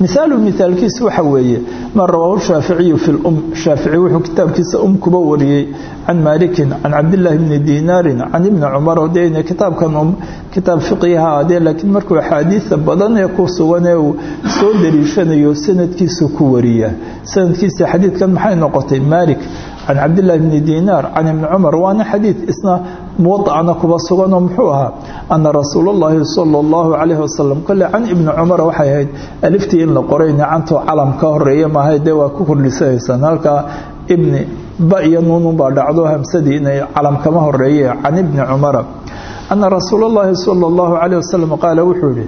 misaalu misaalkiis waxa weeye ma rawaahu shaaficiyu fi lum shaafici wuxuu kitaabkiisa um kuba wariyey can maalikin can cabdillaahi bni dinaarin can ibni cumar dee kitaabkan um kitaab fiqiha adee laakiin markuu axaadiida badan ee ku sugan ee uu soo dariishanayo sanadkiisu ku wariya. Sanadkiisa xadiidkan maxay noqotay? Maalik can cabdillaahi bni dinaar can ibni cumar waana xadiid isna muwadacna kuba suganoo muxuu ahaa ana rasuul اllahi sala اllahu calayhi wasalam kole can ibni cumar waxay ahayd aliftii in la qoray nicantoo calam ka horeeya maahay dee waa ku kordhisanaysaan halkaa ibni ba iyo nuununbaa dhacdo hamsadii inay calam kama horeeye can ibni cumara ana rasuul اllahi sala اllahu calayh wasalam qaala wuxuu yihi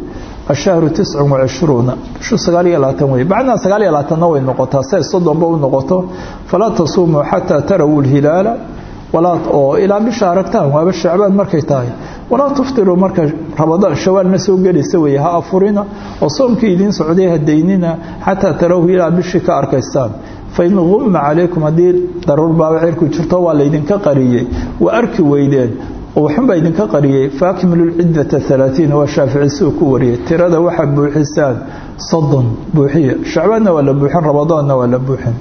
ashahru tiscun wacishruuna bishu sagaal iyo labaatan wey bacnaa sagaal iyo labaatanna way noqotaa say soddonba u noqoto falaa tasuumuu xataa tarawu lhilaala oo ilaa bisha aragtaan waaba shacbaan markay tahay walaa tuftiruu marka rabadaan shawaalna soo gelaysa weye ha afurina oo soomkii idiin socday hadaynina xataa tarawhu ilaa bishii ka arkaysaan fain gumma calaykum haddii daruur baaba cirku jirto waa laydinka qariyey waa arki weydeen waxunbaa idinka qariyey faakmilu lcidata alaaiin waa shaafici siuu ku wariyay tirada waxaa buuxisaan soddon buuxiya shacbaanna waa la buuxin ramadaanna waa la buuxin.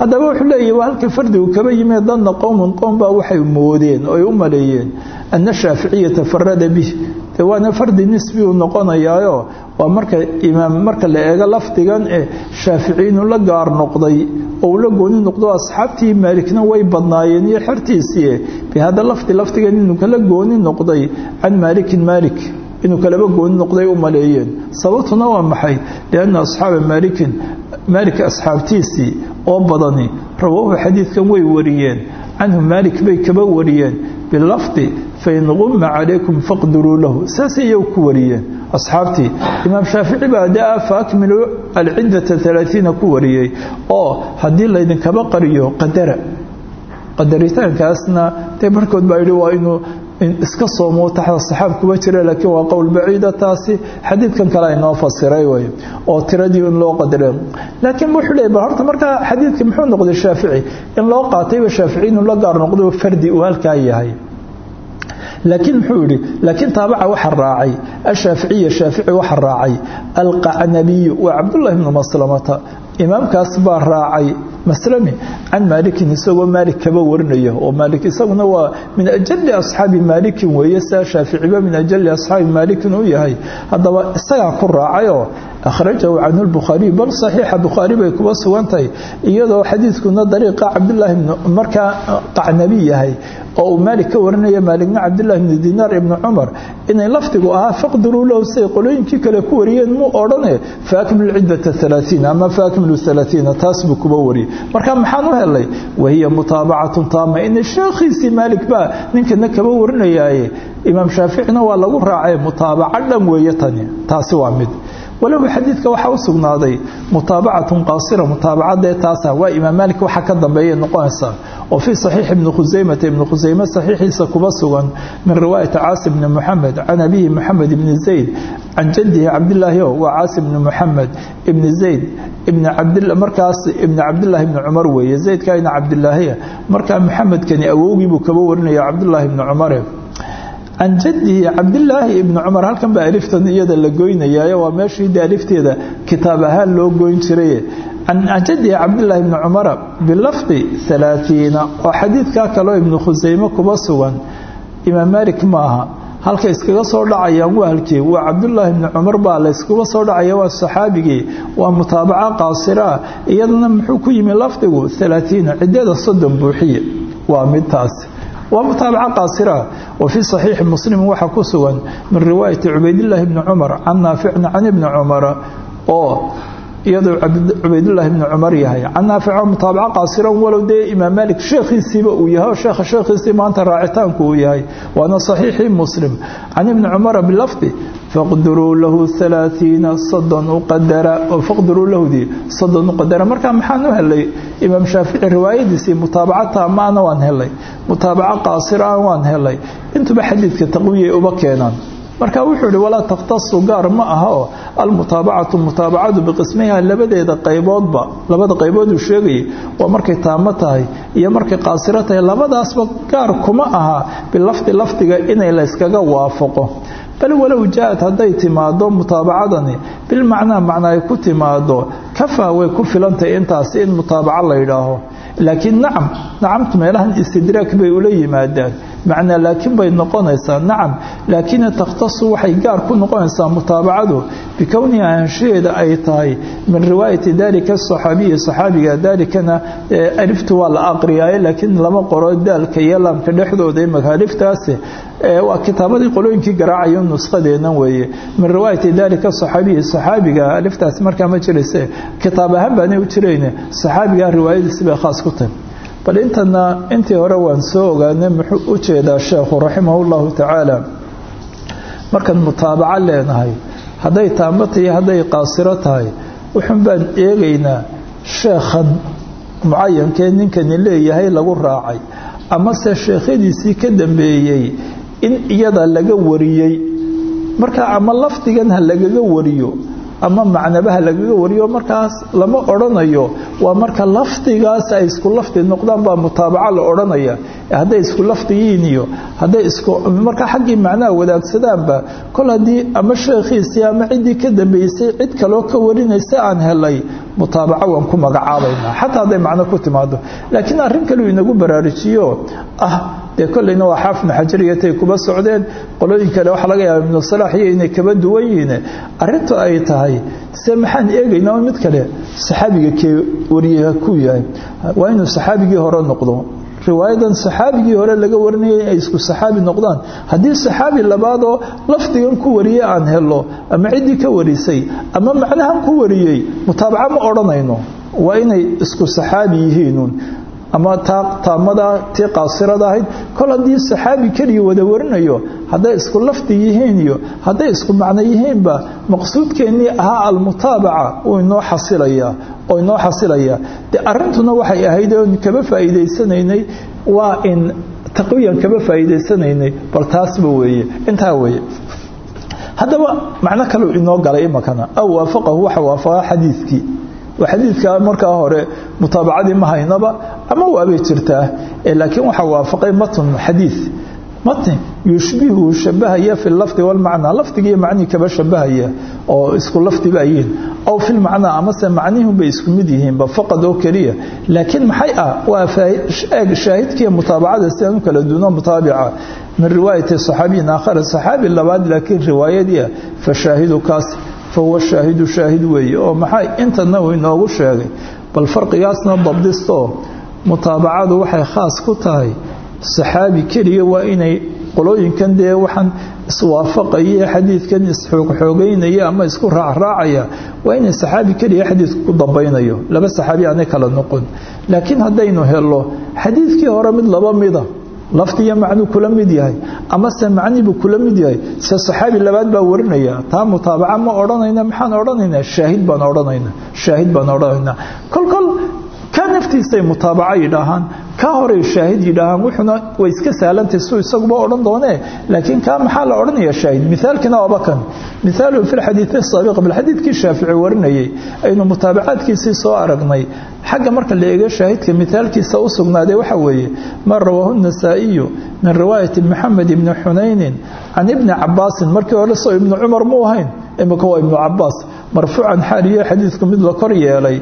Haddaba wuxuu leeyahy waa halka fardigu kaba yimid dadna qowmun qowm baa waxay moodeen oy u maleeyeen ana shaaficiya tafarada bih de waana fardi nisbi uu noqonayaayo. Waa marka imaam marka la eego lafdigan ee shaafici inuu la gaar noqday oo uu la gooni noqdo asxaabtii maalikna way badnaayeen iyo xertiisii. Bihada lafdi lafdigan inuu kala gooni noqday can maalikin maalik inuu kalaba gooni noqday u sababtuna waa maxay? Lianna asxaaba maalikin maalik asxaabtiisii oo badani rawaahu xadiidkan way wariyeen. Canhu maalik bay kaba wariyeen. Bilafdi fain gumma calaykum faqdiruu lahu saasay iyagu ku wariyeen asxaabtii imaam shaafici baa daa faakmiluu alcidata alaaiina ku wariyey oo haddii laydinkaba qariyo qadara qadaritaankaasna dee barhkood baa yidhi waa inuu iska soomo taxta saxaab kuma jira laakiin waa qowl baciida taasi xadiidkan kale aynoo fasiray way oo tiradii in loo qadare laakiin wuxuu leeyay bal horta markaa xadiidka muxuu noqday shaafici in loo qaatayba shaafici inuu la gaar noqdo fardi uu halkaa yahay laakiin muxuu yihi laakiin taabaca waxa raacay ashaaficiya shaafici waxa raacay alqacnabiyu waa cabdullahi bnu maslamata imaamkaas baa raacay maslami can maalikin isagoo maalik kaba warinaya oo maalik isaguna waa min ajali asxaabi maalikin weeye saa shaaficiba min ajali asxaabi maalikin u yahay. Haddaba isagaa ku raacayoo akhrajahu canhu lbukhaariyu bal saxiixa bukhaari bay kuba sugantahay iyadoo xadiidkuna dariiqa cabdulaahi markaa qacnabi yahay oo uu maalik ka maaligna cabdulaahi bni dinaar ibni cumar inay lafdigu ahaa faqdiruu lahu say qolooyinkii kale ku wariyeen muu odhane faakmilu cidata alaaiin ama faakmilu alaaiina taas buu kuba wariyay marka maxaan u helay? Wahiya mutaabacatun taama ina sheekhiisii maalik baa ninkana kaba warinayaaye. Imaam shaaficina waa lagu raacay mutaabaco dhan weeye tani taasi waa mid walahu xadiidka waxaa u sugnaaday mutaabacatun qaasira mutaabacadee taasa waa imaam maalik waxa ka dambeeya noqonaysaa oo fii saxiixi ibni khusaymata ibni khusayme saxiixiisa kuba sugan min riwaayati caasim bni muxamed can abihi moxamed ibni zayd can jadihi cabdilaahi o waa caasim bni ibni zayd markaas ibni cabdilaahi bni cumar weeye zaydka ina cabdilaahiya markaa muxamedkani awowgii buu kaba warinaya cabdulaahi bni cumare can jadihi cabdilaahi ibni cumar halkan baa aliftan iyada la goynayaayo waa meeshii de alifteeda kitaab ahaan loo goyn jiray. Can jadihi cabdilaahi ibni cumara bilafdi halaaiina oo xadiidkaa kaleo ibnu khuseyme kuba sugan. Imaam maalik maaha halka iskaga soo dhacayaan waa halkii waa cabdulaahi ibni cumar baa la soo dhacaya waa saxaabigii waa mutaabaca qaasiraa iyadana muxuu ku yimi lafdigu halaaiina ciddada soddon buuxiye. Waa midtaas waa mutaabaca qaasira wa fii saxiixi muslim waxaa ku sugan min riwaayati cubaydillaahi bni cumar can naaficna can ibni cumara oo iyadoo cubaydulaahi ibni cumar yahay. Can naafico mutaabaca qaasiran walow dee imaam maalik sheekhiisiiba uu yahay oo sheekha sheekhiisii maanta raacitaanku uu yahay. Waana saxiixii muslim. Can ibni cumara bilafdi faqdiruu lahu halaaiina soddon uqadara oo faqdiruu lahudii soddon uqadara markaa maxaan u helay? Imaam shaafici riwaayadiisii mutaabaca taamaana waan helay. Mutaabaca qaasira waan helay. Intuba xadiidka taqwiyay uba keenaan marka wuxuu ihi walaa takhtasu gaar ma aha oo almutaabacatu mutaabacadu biqismiha labadeeda qayboodba labada qaybood uu sheegayay waa markay taamo tahay iyo markay qaasiro tahay labadaasba gaar kuma aha bilafdi lafdiga inay layskaga waafaqo. Bal walow jaa-ad hadday timaado mutaabacadani bilmacnaa macna ay ku timaado kafaa way ku filantahay intaasi in mutaabaco la yidhaaho laakiin nacam nacamtu meelahan istidraag bay ula yimaadaan. Macnaa laakiin bay noqonaysaa nacam laakiin takhtasu waxay gaar ku noqonaysaa mutaabacadu bikowniha anshaheeda ay tahay. Min riwaayati dalika asaxaabiyi saxaabiga dalikana aliftu waa la aqriyaaye laakiin lama qoro daalka iyo laamka dhexdooda imaka aliftaasi waa kitaabadii qolooyinkii garaacayo nuskhadeennan weeye. Min riwaayati dalika saxaabiyi saxaabiga aliftaasi markaa ma jirayse kitaab ahaan baanay u jirayne saxaabiga riwaayadiisi bay khaas ku tahay bal intana intii hore waan soo ogaanay muxuu u jeedaa sheekhu raximahu llahu tacaala markaan mutaabaco leenahay hadday taamo tahay hadday qaasiro tahay wuxun baan eegaynaa sheekhan mucayankee ninkani leeyahay lagu raacay. Amase sheekhadiisii ka dambeeyey in iyada laga wariyey. Marka ama lafdigan ha lagaga wariyo ama macnabaha lagaga wariyo markaas lama odhanayo. Waa marka lafdigaas ay isku lafdi noqdaan baa mutaabaco la odhanaya. Hadday isku lafdiyiin iyo hadday isku marka xaggii macnaha wadaagsadaaanba kol haddii ama sheekhiisii ama ciddii ka dambeysay cid kaloo ka warinaysa aan helay mutaabaco waan ku magacaabaynaa xataa hadday macno ku timaado laakiin arrin kaleu inagu baraarujiyo ah dee kolleyna waa xaafidna xajariyatay kuba socdeen. Qolooyin kale waxaa laga yaaba ibnu salaax iyo inay kaba duwan yihiin. Arrintu ay tahay se maxaan eegaynaa mid kale saxaabiga kee wariyaha ku yahay. Waa inuu saxaabigii hore noqdo. Riwaayadan saxaabigii hore laga warinayay ay isku saxaabi noqdaan. Haddii saxaabi labaadoo lafdigan ku wariyey aan helo ama ciddii ka warisay ama macnahan ku wariyey mutaabaco ma odhanayno. Waa inay isku saxaabi yihiinuun ama taamada tii qaasirada ahayd kol saxaabi keliya wada warinayo hadday isku lafdi yihiin iyo hadday isku macno yihiinba maqsuudkeennii ahaa almutaabaca uu inoo xasilayaa oo inoo xasilayaa de arrintuna waxay ahayd oon kaba faa'iidaysanaynay waa in taqwiyan kaba faa'iidaysanaynay bal taasba weeye intaa weeye. Haddaba macno kaleu inoo galay imakana aw waafaqahu waxa waafaqa xadiidkii xadiidka markaa hore mutaabacadii ma haynaba ama waabay jirtaa laakiin waxaa waafaqay matn xadiid. Matn yushbihu shabahaya fi lafdi walmacnaa lafdigiiyo macnihii kaba shabahaya oo isku lafdiba yihiin. Aw fi lmacnaa amase macnihun bay isku mid yihiinba faqad oo keliya. Laakiin maxay ah? Waa shaahidkiiyo mutaabacada sidaan u kala duuno mutaabica min riwaayati saxaabiyin aakhara saxaabi labaad laakiin riwaayadii fa shaahidu kaas fahuwa shaahidu shaahid weeye oo maxay intana uu inoogu sheegay bal farqigaasna dabdistoo mutaabacadu waxay khaas ku tahay saxaabi keliya waa inay qolooyinkan dee waxaan iswaafaqaya xadiidkan isxoogxoogeynaya ama isku raacraacaya waa inay saxaabi keliya xadiidka ku dambaynayo laba saxaabi aanay kala noqon laakiin haddaynu helo xadiidkii hore mid laba mida lafdiya macnuu kula mid yahay amase macniibuu kula mid yahay. Se saxaabi labaad baa warinaya taa mutaabaca ma odhanayna maxaan odhanaynaa? Shaahid baan odhanayna shaahid baan odhanaynaa. Kolkol ka naftiisay mutaabaco yidhaahaan kaa horay shaahid yidhaahaan wuxuuna way iska saalantay suu isaguba odhan doonee. Laakiin kaa maxaa la odhanaya shaahid? Mithaalkina waaba kan mithaaluhu fi lxadiidi asaabiq bal xadiidkii shaafici warinayay aynu mutaabacaadkiisii soo aragnay. Xagga marka la eego shaahidka mithaalkiisa u sugnaaday waxa weeye ma rawaahu nasaa'iyu min riwaayati maxamed ibni xunaynin can ibni cabaasin markii hore soo ibnu cumar muu ahayn? Imika waa ibnu cabaas marfuucan xaaliyo xadiidku mid la kor yeelay.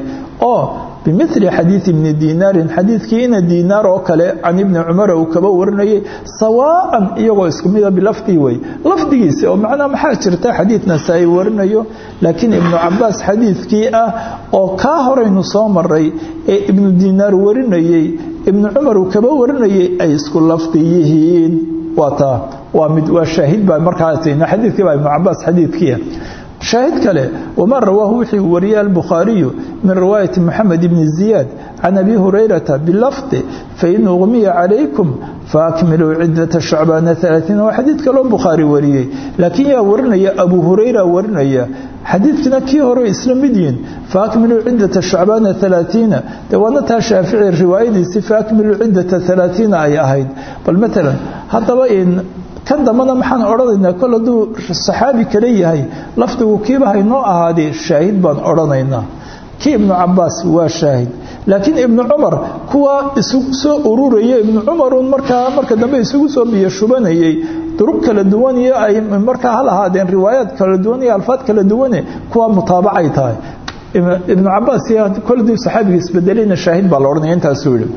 Oo bimili xadiidi ibni diinaarin xadiidkii ina diinaar oo kale can ibni cumara uu kaba warinayay sawaa'an iyagoo isku mida bilafdii wey lafdigiisi oo macnaa maxaa jirta xadiid nasaa-i warinayo laakiin ibnu cabaas xadiidkii ah oo kaa horaynu soo maray ee ibnu diinaar warinayey ibnu cumar uu kaba warinayay ay isku lafdi yihiin waa taa waa mid waa shaahid baa markaa xadiidkii baa ibnu cabaas xadiidkiia shaahid kale wamaa rawaahu wixii wariyay albukhaariyu min riwaayati moxamed ibni ziyaad can abi hurayrata bilafdi fain uqmiya calaykum faakmiluu cidata shacbaana alaaiin waa xadiid kaloo bukhaari wariyey laakiin yaa warinaya abu hurayra warinaya xadiidkina kii hore isla mid yihiin faakmiluu cidata shacbaana alaaiina de waana taa shaafici riwaayadiisii faakmiluu cidata alaaiina ay ahayd. Bal maalan haddaba in kan dambana maxaan odhanaynaa kol hadduu saxaabi kale yahay lafdigu kiiba haynoo ahaadee shaahid baan odhanaynaa. Kii ibnu cabaas waa shaahid. Laakiin ibnu cumar kuwa isugu soo ururaya ibnu cumarun markaa marka dambe isugu soo biyo shubanayay duruq kala duwan iyo ay markaa hal ahaadeen riwaayaad kala duwan iyo alfaad kala duwane kuwa mutaabacay tahay. Ibnu cabaas koldii saxaabiga isbedelayna shaahid baa la odhanaya intaasuu yihi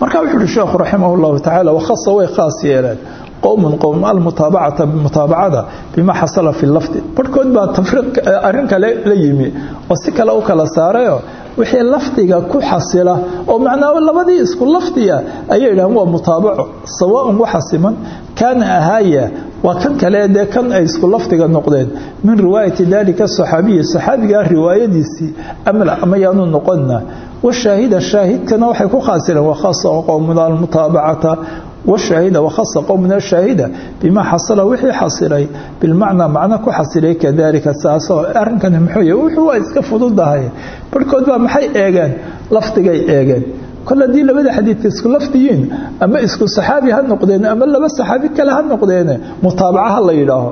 marka wuxuu uhi sheekhu raximah tacaala wakhasa way khaas yeeleen qowmun qowm almutaabacata mutaabacada bima xasala fi lafdi. Barhkood baa tafriiq arrin kale la yimi oo si kale u kala saarayo wixii lafdiga ku xasila oo macnaa labadii isku lafdiya ayay yidhahaan waa mutaabaco sawaaun waxa siman kaana ahaaya waa kan kale dee kan ay isku lafdiga noqdeen min riwaayati dalika saxaabiyi saxaabigaa riwaayadiisii ama yaanu noqonna washaahida shaahidkana waxay ku khaasileen wakhasa qowmuna almutaabacata washahida wakhasa qowmina shaahida bimaa xasala wixii xasilay bilmacnaa macno ku xasilay kadalika saasoo arrinkani muxuu yah wuxuu waa iska fududahay barhkood baa maxay eegeen lafdigay eegeen kol haddii labada xadiidka isku lafdiyiin ama isku saxaabi ha noqdeen ama laba saxaabi kale ha noqdeene mutaabaca ha la yidhaaho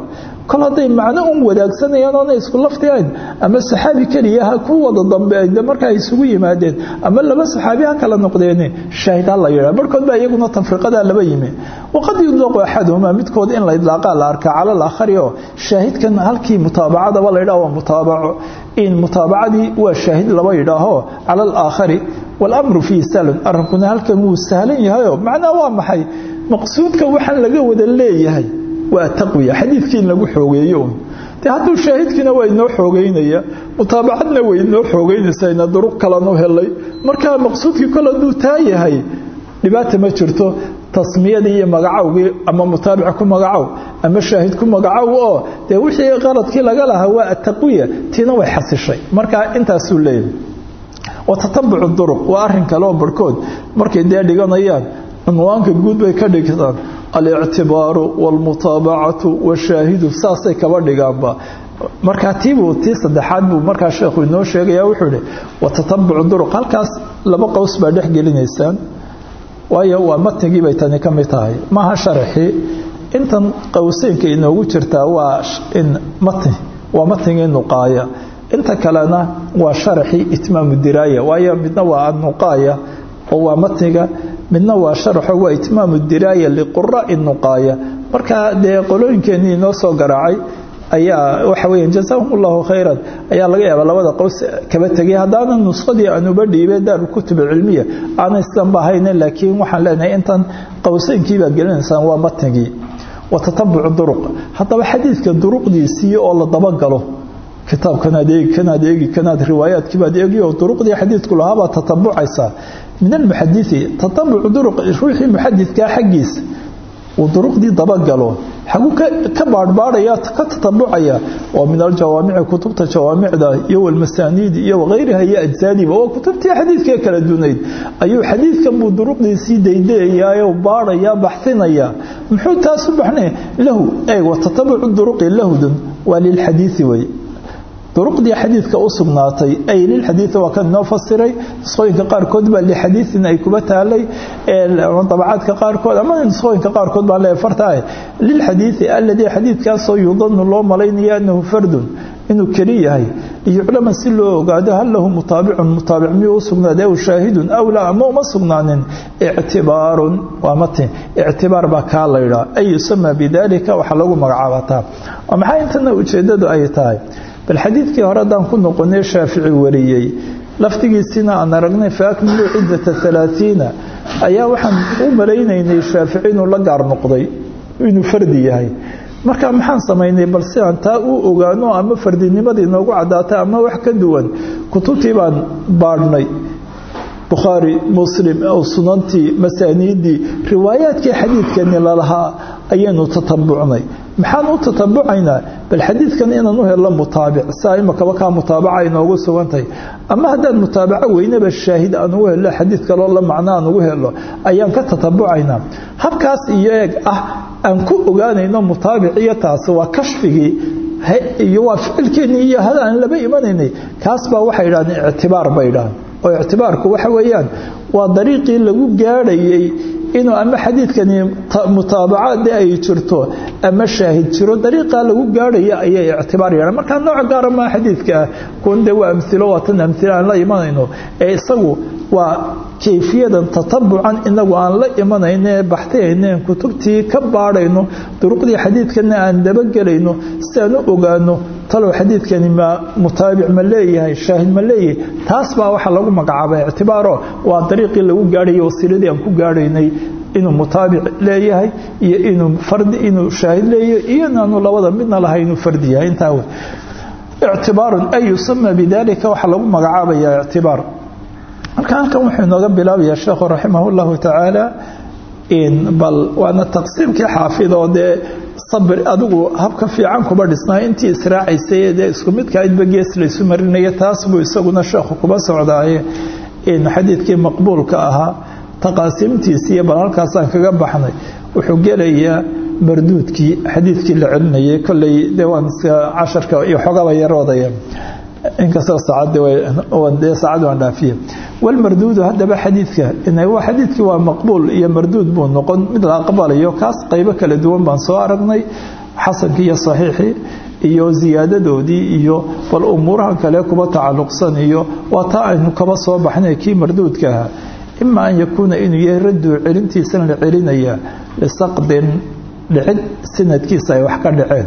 kol hadday macno un wadaagsanayaan oona isku laftigayn ama saxaabi keliya ha ku wada dambe markaa isugu yimaadeen ama laba saxaabi ha kala noqdeen shaahid ha la yidhaha barhkood baa iyaguna tafriiqadaa laba yimi. Waqad yudlaqu axaduhumaa midkood in la idlaaqaa la arkaa cala alaakhari oo shaahidkan halkii mutaabacadaba la yidhaha waa mutaabaco in mutaabacadii waa shaahid laba yidhaaho cala alaakhari walamru fiihi sahlun arrinkuna halkan wuu sahlan yahayoo macnaa waa maxay? Maqsuudka waxaan laga wada leeyahay waa taqwiya xadiidkii in lagu xoogeeyo. De hadduu shaahidkiina waa inoo xoogeynaya mutaabacadna way inoo xoogeynaysaa duruq kalanu helay. Markaa maqsuudkii kol hadduu taa yahay dhibaata ma jirto tasmiyadii iyo magacowgii ama mutaabic ku magacow ama shaahid ku magacow oo dee wixii qaladkii laga lahaa waa ataqwiya tiina way xasishay. Markaa intaasuu leeyahay. Watatabucu duruq waa arrin kale oo barhkood markay dee dhiganayaan cunwaanka guud bay ka dhigtaan. Alictibaaru wاlmutaabacatu washaahidu saasay kaba dhigaanba. Markaa tiibuu tii saddexaad buu markaa sheekhu inoo sheegaya wuxuu ihi watatabucu duruq. Halkaas laba qows baa dhex gelinaysaan. Waayo waa matnigii bay tani ka mid tahay. Maaha sharaxii intan qowseynka inoogu jirtaa waa in matni waa matnigii nuqaaya. Inta kalena waa sharaxii itmaamu diraaya. Waayo midna waa anuqaaya oo waa matniga midna waa sharaxo waa itmaamu diraaya liquraai nuqaaya markaa dee qolooyinkeenii inoo soo garaacay ayaa waxa weya jazaahum allahu khayran ayaa laga yaabaa labada qows kaba tegay. Haddaana nuskhadii aanuba dhiibay daarulkutub alcilmiya aanay sidan ba laakiin waxaan leenahay intan qowseynkiibaa gelinaysaan waa matnigii wa duruq. Haddaba xadiidka duruqdiisii oo la dabagalo kitaabkanaad eegi kanaad eegi kanaad riwaayaadkiibaad eegi oo duruqdii xadiidku lahaabaa tatabucaysaa min almuxadii tatabucu duruq ruuxii muxadidkaa xaggiisa uu duruqdii dabagalo xaguu ka baadhbaadhaya ka tatabucaya waa min aljawaamici kutubta jawaamicda iyo walmasaaniidi iyo wakayriha iyo ajsaadiiba waa kutubtii xadiidkee kala dunayd ayuu xadiidkan buu duruqdiisii daydayayo baadhaya baxsinaya muxuu taasu baxnay lahu eeg watatabucu duruqi lahudun waa lilxadiidi wey duruqdii xadiidka u sugnaatay ay lilxadiidi waa kan inoo fasiray nusqooyinka qaarkood baa lixadiidin ay kuba taalay dabacaadka qaarkood ama nusqooyinka qaarkood baa lee fartaah lilxadiidi alladii xadiidkaasoo yudanu loo malaynaya annahu fardun inuu keli yahay liyuclama si loo ogaado hal lahu mutaabicun mutaabic miyuu u sugnaaday aw shaahidun aw laa ama uma sugnaanin. Ictibaarun waa mati ictibaar baa kaa laydhaa ay yusamaa bidalika waxaa lagu magacaabataa maxaa intana ujeeddadu ay tahay bal xadiidkii hore haddaan ku noqonay shaafici wariyey. Laftigiisina aan aragnay fa akmiluu ciddata alaaiina ayaa waxaan u malaynaynay shaafici inuu la gaar noqday inuu fardi yahay. Marka maxaan samaynay bal aan taa u ogaano ama fardinimadii noogu caddaatay ama wax ka duwan kutubtii baan baadhnay bukhaari muslim sunantii masaaniiddii riwaayaadkii xadiidkani lalahaa ayaynu tatabucnay maxaan u tatabucaynaa? Bal xadiidkan inaan u helno mutaabic saa imakaba kaa mutaabaca inoogu sugantahay ama haddaan mutaabaco weynaba shaahid aan ugu helno xadiid kaloo la macno aan ugu helno ayaan ka tatabucaynaa. Habkaas iyo eeg ah aan ku ogaanayno mutaabic iyo taasi waa kashfigii iyo waa ficilkeennii iyo hada aan laba imanaynay. Kaas baa waxay idhahdeen ictibaar bay idhahdeen oo ictibaarku waxa weeyaan waa dariiqii lagu gaadhayay inuu ama xadiidkani mutaabacaade ay jirto ama shaahid jiro dariiqaa lagu gaadhaya ayay ictibaar yeehaan markaa nooc gaara maa xadiidka ah kuwan dee waa amilo waa tan amilo aan la imanayno. Ee isagu waa kayfiyadan tatabucan inagu aan la imanayno ee baxtayayno kutubtii ka baadhayno duruqdii xadiidkana aan dabagelayno si aan u ogaano talow xadiidkani ma mutaabic ma leeyahay shaahid ma leeyahay. Taas baa waxaa lagu magacaabay ictibaaro. Waa dariiqii lagu gaadhayay wasiiladii aan ku gaadhaynay inuu mutaabic leeyahay iyo inuu fardi inuu shaahid leeyahay iyo inaanu labada midna lahay inuu fardi yahay. Intaa wey ictibaarun ay yusama bidalika waxaa lagu magacaabayaa ictibaar. Marka halkan wuxuu inooga bilaabayaa sheekhu raximah llahu tacaala bal waana taqsiimkii xaafid dee sabir adigu habka fiican kuba dhisnaa. Intii israacaysay dee isku midkaidba gees laysu marinaya. Taas buu isaguna sheekhu kuba socdaaye. Xadiidkii maqbuulka ahaa taqaasiimtiisiiyo bal halkaasaan kaga baxnay wuxuu gelayaa marduudkii xadiidkii la celinayay. Kolley dee waan iyo xogaba yaroodaya inkastoo saacad waan dhaafiye walmarduudu haddaba xadiidka xadiidkii waa maqbuul iyo marduud buu noqon mid la aqbalayo kaas qaybo kala duwan baan soo aragnay xasankii iyo saxiixii iyo ziyaadadoodii iyo bal umuuraha kale kuba tacalluqsan iyo waa taa aynu kaba soo baxnay kii marduudka ahaa. Ima an yakuuna inuu yahay raduu celintiisan la celinaya lisaqdin dhicid sanadkiisa ay wax ka dhaceen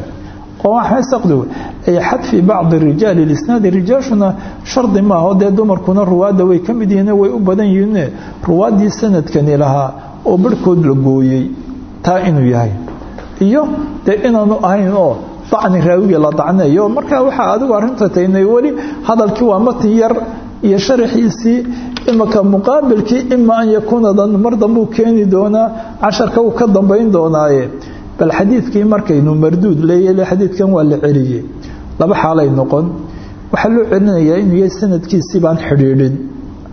saqdigu ay xadfi bacdi rijaali lisnaadi rijaashuna shardi maaho dee dumarkuna ruwaadda way ka mid yihiin way u badan yihiine ruwaaddii sanadkani lahaa oo barhkood la gooyey taa inuu yahay iyo dee inaanu ahayn oo dacni raawigii la dacneeyo markaa waxaa adigu arrinta taynay weli hadalkii waa matin yar iyo sharaxiisii imaka muqaabilkii ima an yakuuna mar dambuu keeni doonaa casharka uu ka dambayn doonaaye bal xadiidkii markaynu marduud leeyahay xadiidkan waa la celiyey. Laba xaalay noqon. Waxaa loo celinayaa inuu yahay sanadkiisii baan xidhiidhin.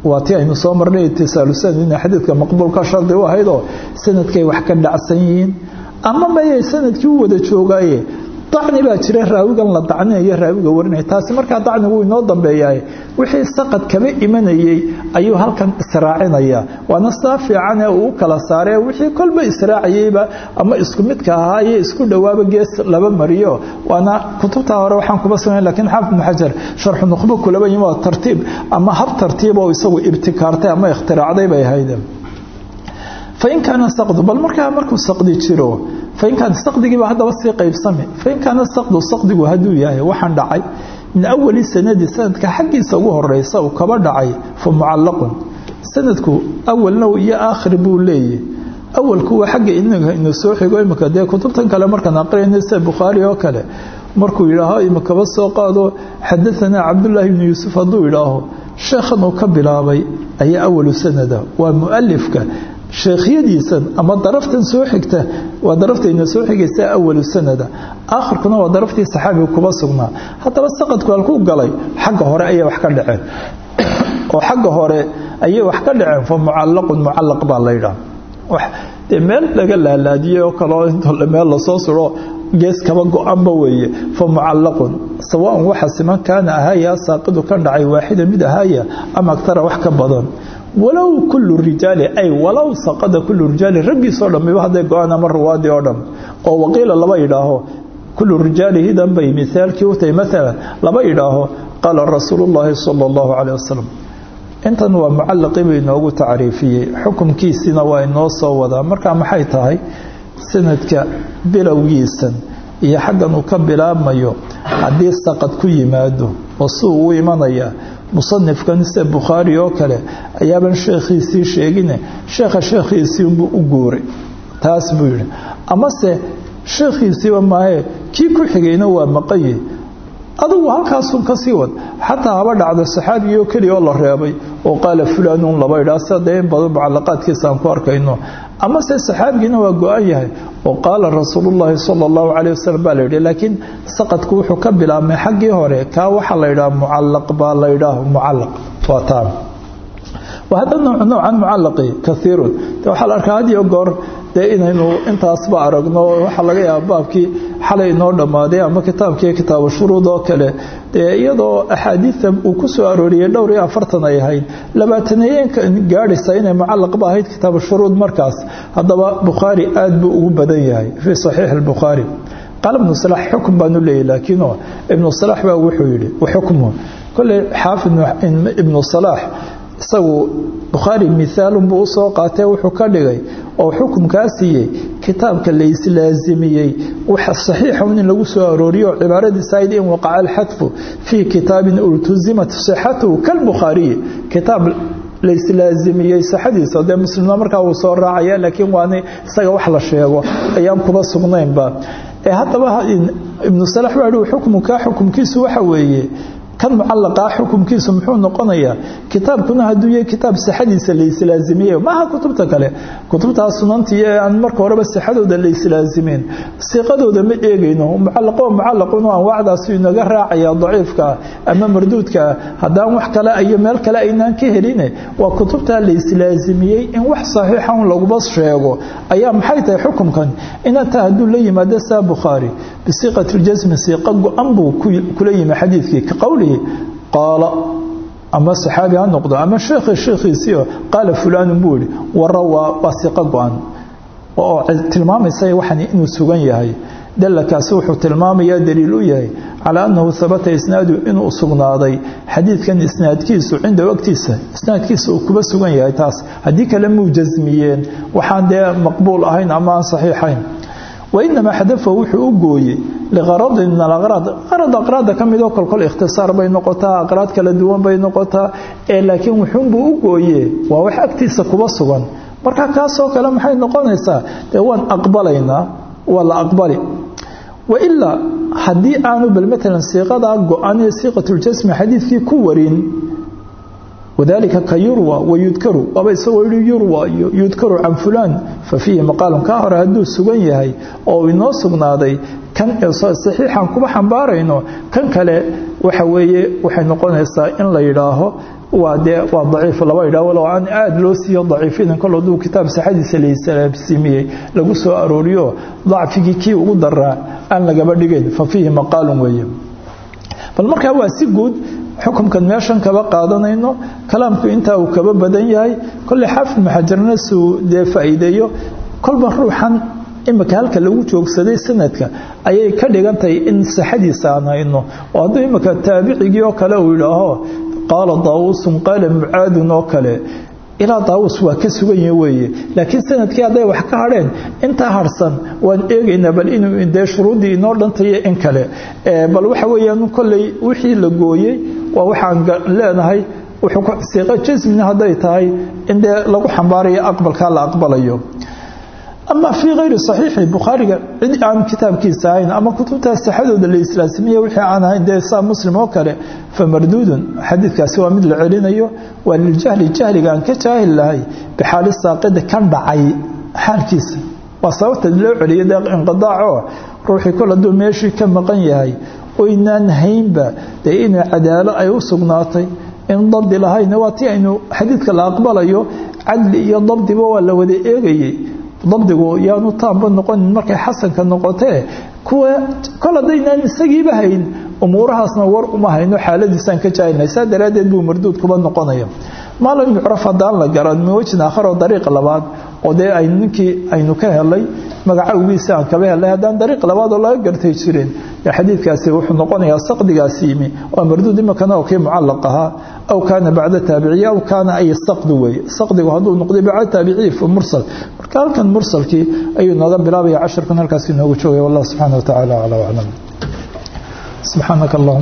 Waa tii aynu soo marnay itisaalu sanad inay xadiidka maqbuulka shardi u ahaydoo sanadkay wax ka dhacsan yihiin. Ama mayay sannadkii u wada joogaaye dacni baa jira raawigan la dacninayo raawiga warinaya taasi markaa dacnigu inoo dambeeyahay wixii saqad kaba imanayey ayuu halkan israacinaya. Waana saa fiican ee uu kala saaree. Wixii kolba israacayeyba ama isku midka ahaa iyo isku dhowaaba gees laba mariyo. Waana kutubta hore waxaan kuba samayn lakiin xaafid ibnu xajar sharxu nukhbo kulaba yimi waa tartiib. Ama hab tartiib oo isagu ibtikaartay ama ikhtiraacday bay ahayd fain kaana saqdu bal markaa markuu saqdi jiro fain kaana saqdigiiba haddaba sii qaybsami fain kaana saqdu saqdigu hadduu yahay waxaan dhacay min awali sanadi sanadka xaggiisa ugu horeysa uu kaba dhacay fa mucallaqun sanadku awalna iyo aakhir buu leeyahy awalku waa xagga inaga inu soo xigo imika dee kutubtan kale markaan aqrinayna bukhaari oo kale markuu yidhaaho imakaba soo qaado xadaanaa cabdullaahi ibnu yuusuf hadduu yidhaaho sheekhan uu ka bilaabay ayaa awalu sanada waa mualifka sheekhyadiisan ama daraftan soo xigta waa daraftayna soo xigaysa awalu sanada. Aakhirkuna waa daraftii saxaabiga kuba sugnaa haddaba saqadku halkuu galay xagga hore ayay wax ka dhaceen. Oo xagga hore ayay wax ka dhaceen fa mucallaqun mucallaq baa laydhaha dee meel laga laalaadiyey oo kaleo inta meel la soo suro gees kaba go-anba weeye. Fa mucallaqun sawaan waxa siman kaana ahaaya saaqidu ka dhacay waaxida mid ahaaya ama agtara wax ka badan walow kullu rijaali ay walow saqada kullu rijaali raggiisoo dhammiba hadday go'aan ama ruwaadii oo dhan? oo waqiila laba idhaaho kullu rijaali hidan bay mithaalkii u tahay. Laba idhaaho qaala rasuulu llaahi sala allahu caleyh wasalam intan waa mucallaqii buu inoogu tacriifiyey. Xukumkiisiina waa inoo soo wadaa. Marka maxay tahay? Sanadka bilowgiisan iyo xaggan uu ka bilaabmayo haddii saqad ku yimaado oo si uu u imanaya musanifkan sida bukhaari oo kale ayaaban sheekhiisii sheegine sheekha sheekhiisii unbuu u guuray. Taas buu yidhi. Amase sheekhiisiiba maahe kii ku xigayna waa maqaye adigu halkaasun ka sii wad. Xataa haba dhacdo saxaabigii oo keliya oo la reebay oo qaala fulaanun laba idhaa sida dee in badan mucallaqaadkiisa aan ku arkayno amase saxaabigiina waa go-an yahay. Oo qaala rasuulullaahi sala allahu caleyh wasalam baa la yidhi laakiin saqadku wuxuu ka bilaabmay xaggii hore kaa waxaa la yidhaha mucallaq baa la yidhaah mucallaq. Waa taan wahada noocan mucallaqi kaiirun waxaa la arkaa had iyo goor dee inaynu intaasba aragno waxaa laga yaaba baabkii xalay inoo dhammaaday ama kitaabkii kitaabu shuruud oo kale. Dee iyadoo axaadiidta uu ku soo arooriyey dhowr iyo afartan ay ahayd labaataneeyeenka gaadhaysa inay mucallaqba ahayd kitaabu shuruud markaas haddaba bukhaari aad buu ugu badan yahay fii saxiixi albukhaari. Qaala ibnu salax xukm baanu leeyahy laakiinoo ibnu salax baa wuxuu yidhi waxukmu kolley xaafid ibnu salaax isagu bukhaari mithaalun buu u soo qaatee wuxuu ka dhigay oo xukumkaa siiyey kitaabka la islaazimiyey saxiixun in lagu soo arooriyo cibaaradiisa ayd in waqaca alxadfu fii kitaabin ultuzimat sixatuhu kalbukhaariyi kitaab la islaazimiyey dee muslimna markaa wuu soo raacaya laakiin waana isaga wax la sheego ayaan kuba sugnaynba. Haddaba ibnu salax baa hi xukmukaa xukumkiisu waxa weeye kan mucallaqaa xukumkiisu muxuu noqonayaa kitaabkuna hadduu yahay kitaab sixadiisa la maaha kutubta kale? Kutubtaa sunantii ee aan marka horeba sixadooda la siiqadooda ma eegayno. Mucallaqo mucallaqun anwaacdaasi inaga raacaya daciifkaa ama marduudkaa haddaan wax kale iyo meel kale aynaan ka heline waa kutubtaa la in wax saxiixa un laguma sheego. Ayaa maxay tahay xukumkan? Inantaa hadduu la yimaado saa bukhaari bisiiqati ljasmi siiqa go-an buu kula yimi xadiidkii. Ka qowlihi qaala ama saxaabi ha noqdo ama sheekhi sheekhiisiio qaala fulaanun buu yihi wara waa waa siiqo go-an. Oo tilmaamaysa waxan inuu sugan yahay. Dalakaasi wuxuu tilmaamayaa daliil u yahay calaa annahu habata isnaadu inuu sugnaaday. Xadiidkan isnaadkiisu cinda waqtiisa isnaadkiisa uu kuba sugan yahay taas. Haddii kale muu jasmiyeen waxaan dee maqbuul ahayn ama aan saxiixayn wainamaa xadafahu wuxuu u gooyey liqaradin min alaqraad qarad aqraadda ka midoo kolkol ikhtisaar bay noqotaa aqraad kala duwan bay noqotaa ee laakiin wuxuunbuu u gooye waa wax agtiisa kuba sugan. Marka kaasoo kale maxay noqonaysaa? Dee waan aqbalaynaa? Waa la aqbali. Wailaa haddii aanu bal maalan siiqadaa go-an ee siiqatuljasmi xadiidkii ku warin wadalika ka yurwa wayudkaru waaba isagoo yihi yurwa iyo yudkaru can fulaan fa fiihi maqaalun kaa hore hadduu sugan yahay oo inoo sugnaaday kan saxiixan kuma xambaarayno kan kale waxa weeye waxay noqonaysaa in la yidhaaho waa dee waa daciif laba yidhaho walow aan aada loo siiyo daciifinan kol hadduu kitaab saxadiisa laisalaamsiimiyey lagu soo arooriyo dacfigii kii ugu daraa aan lagaba xukumkan meeshan kaba qaadanayno kalaamku intaa uu kaba badan yahay kolley xaafid maxajarna suu dee faa'iideeyo. Kolba ruuxan imika halka lagu joogsaday sanadka ayay ka dhigantahay in saxadiisa aan hayno. Oo hadduu imika taabicigii oo kale uu yidhaaho qaala daawuusun qaala mucaadun oo kale ilaa daawus waa ka sugan yahi weeye. Laakiin sannadkii hadday wax ka hadheen intaa harsan waan eegaynaa bal inuu dee shuruuddii inoo dhantayo in kale. Bal waxa weeyaan kolley wixii la gooyey waa waxaan leenahay siiqo jasmina hadday tahay in dee lagu xambaarayo aqbalkaa la aqbalayo ama fii kayri saxiixi bukhaariga cid aan kitaabkiisa ahayn ama kutubtaa saxadooda la wixii aan ahayn dee muslim oo kale fa marduudun xadiidkaasi waa mid la celinayo waa liljahli jahliga aan ka jaahil lahay bixaali saaqida kan dhacay xaalkiisa. Waa sababta loo celiyo dee inqidaaco ruuxii kol hadduu meeshii ka maqan yahay oynaan haynba dee inay cadaalo ay u sugnaatay in dabdi lahayna waa tii aynu xadiidka la aqbalayo cadli iyo dabdiba waa la wada eegayey dabdigu yaanu taanba noqonin markay xasanka noqotee kuwa kol haddaynaan isagiiba hayn umuurahaasna war uma hayno xaaladiisaan ka jaahilnay saa daraaddeed buu marduud kuba noqonaya maa lam yucraf haddaan la garan min wejin aakhar oo dariiq labaad oo dee ay ninkii aynu ka helay magacawgiisa aan kaba helay haddaan dariiq labaad oo laga gartay jirin xadiidkaasi wuxuu noqonayaa saqdigaasi yimi. Waa marduud imakana oo kii mucallaq ahaa. Aw kaana bacda taabiciya aw kaana ay saqdi weeye saqdigu hadduu noqday bacda taabiciyi fi mursal. Marka halkan mursalkii ayuu nooga bilaabaya casharkan halkaas inoogu joogaya wallah subxaana wa tacaala acla aclam subxaanaka allahuma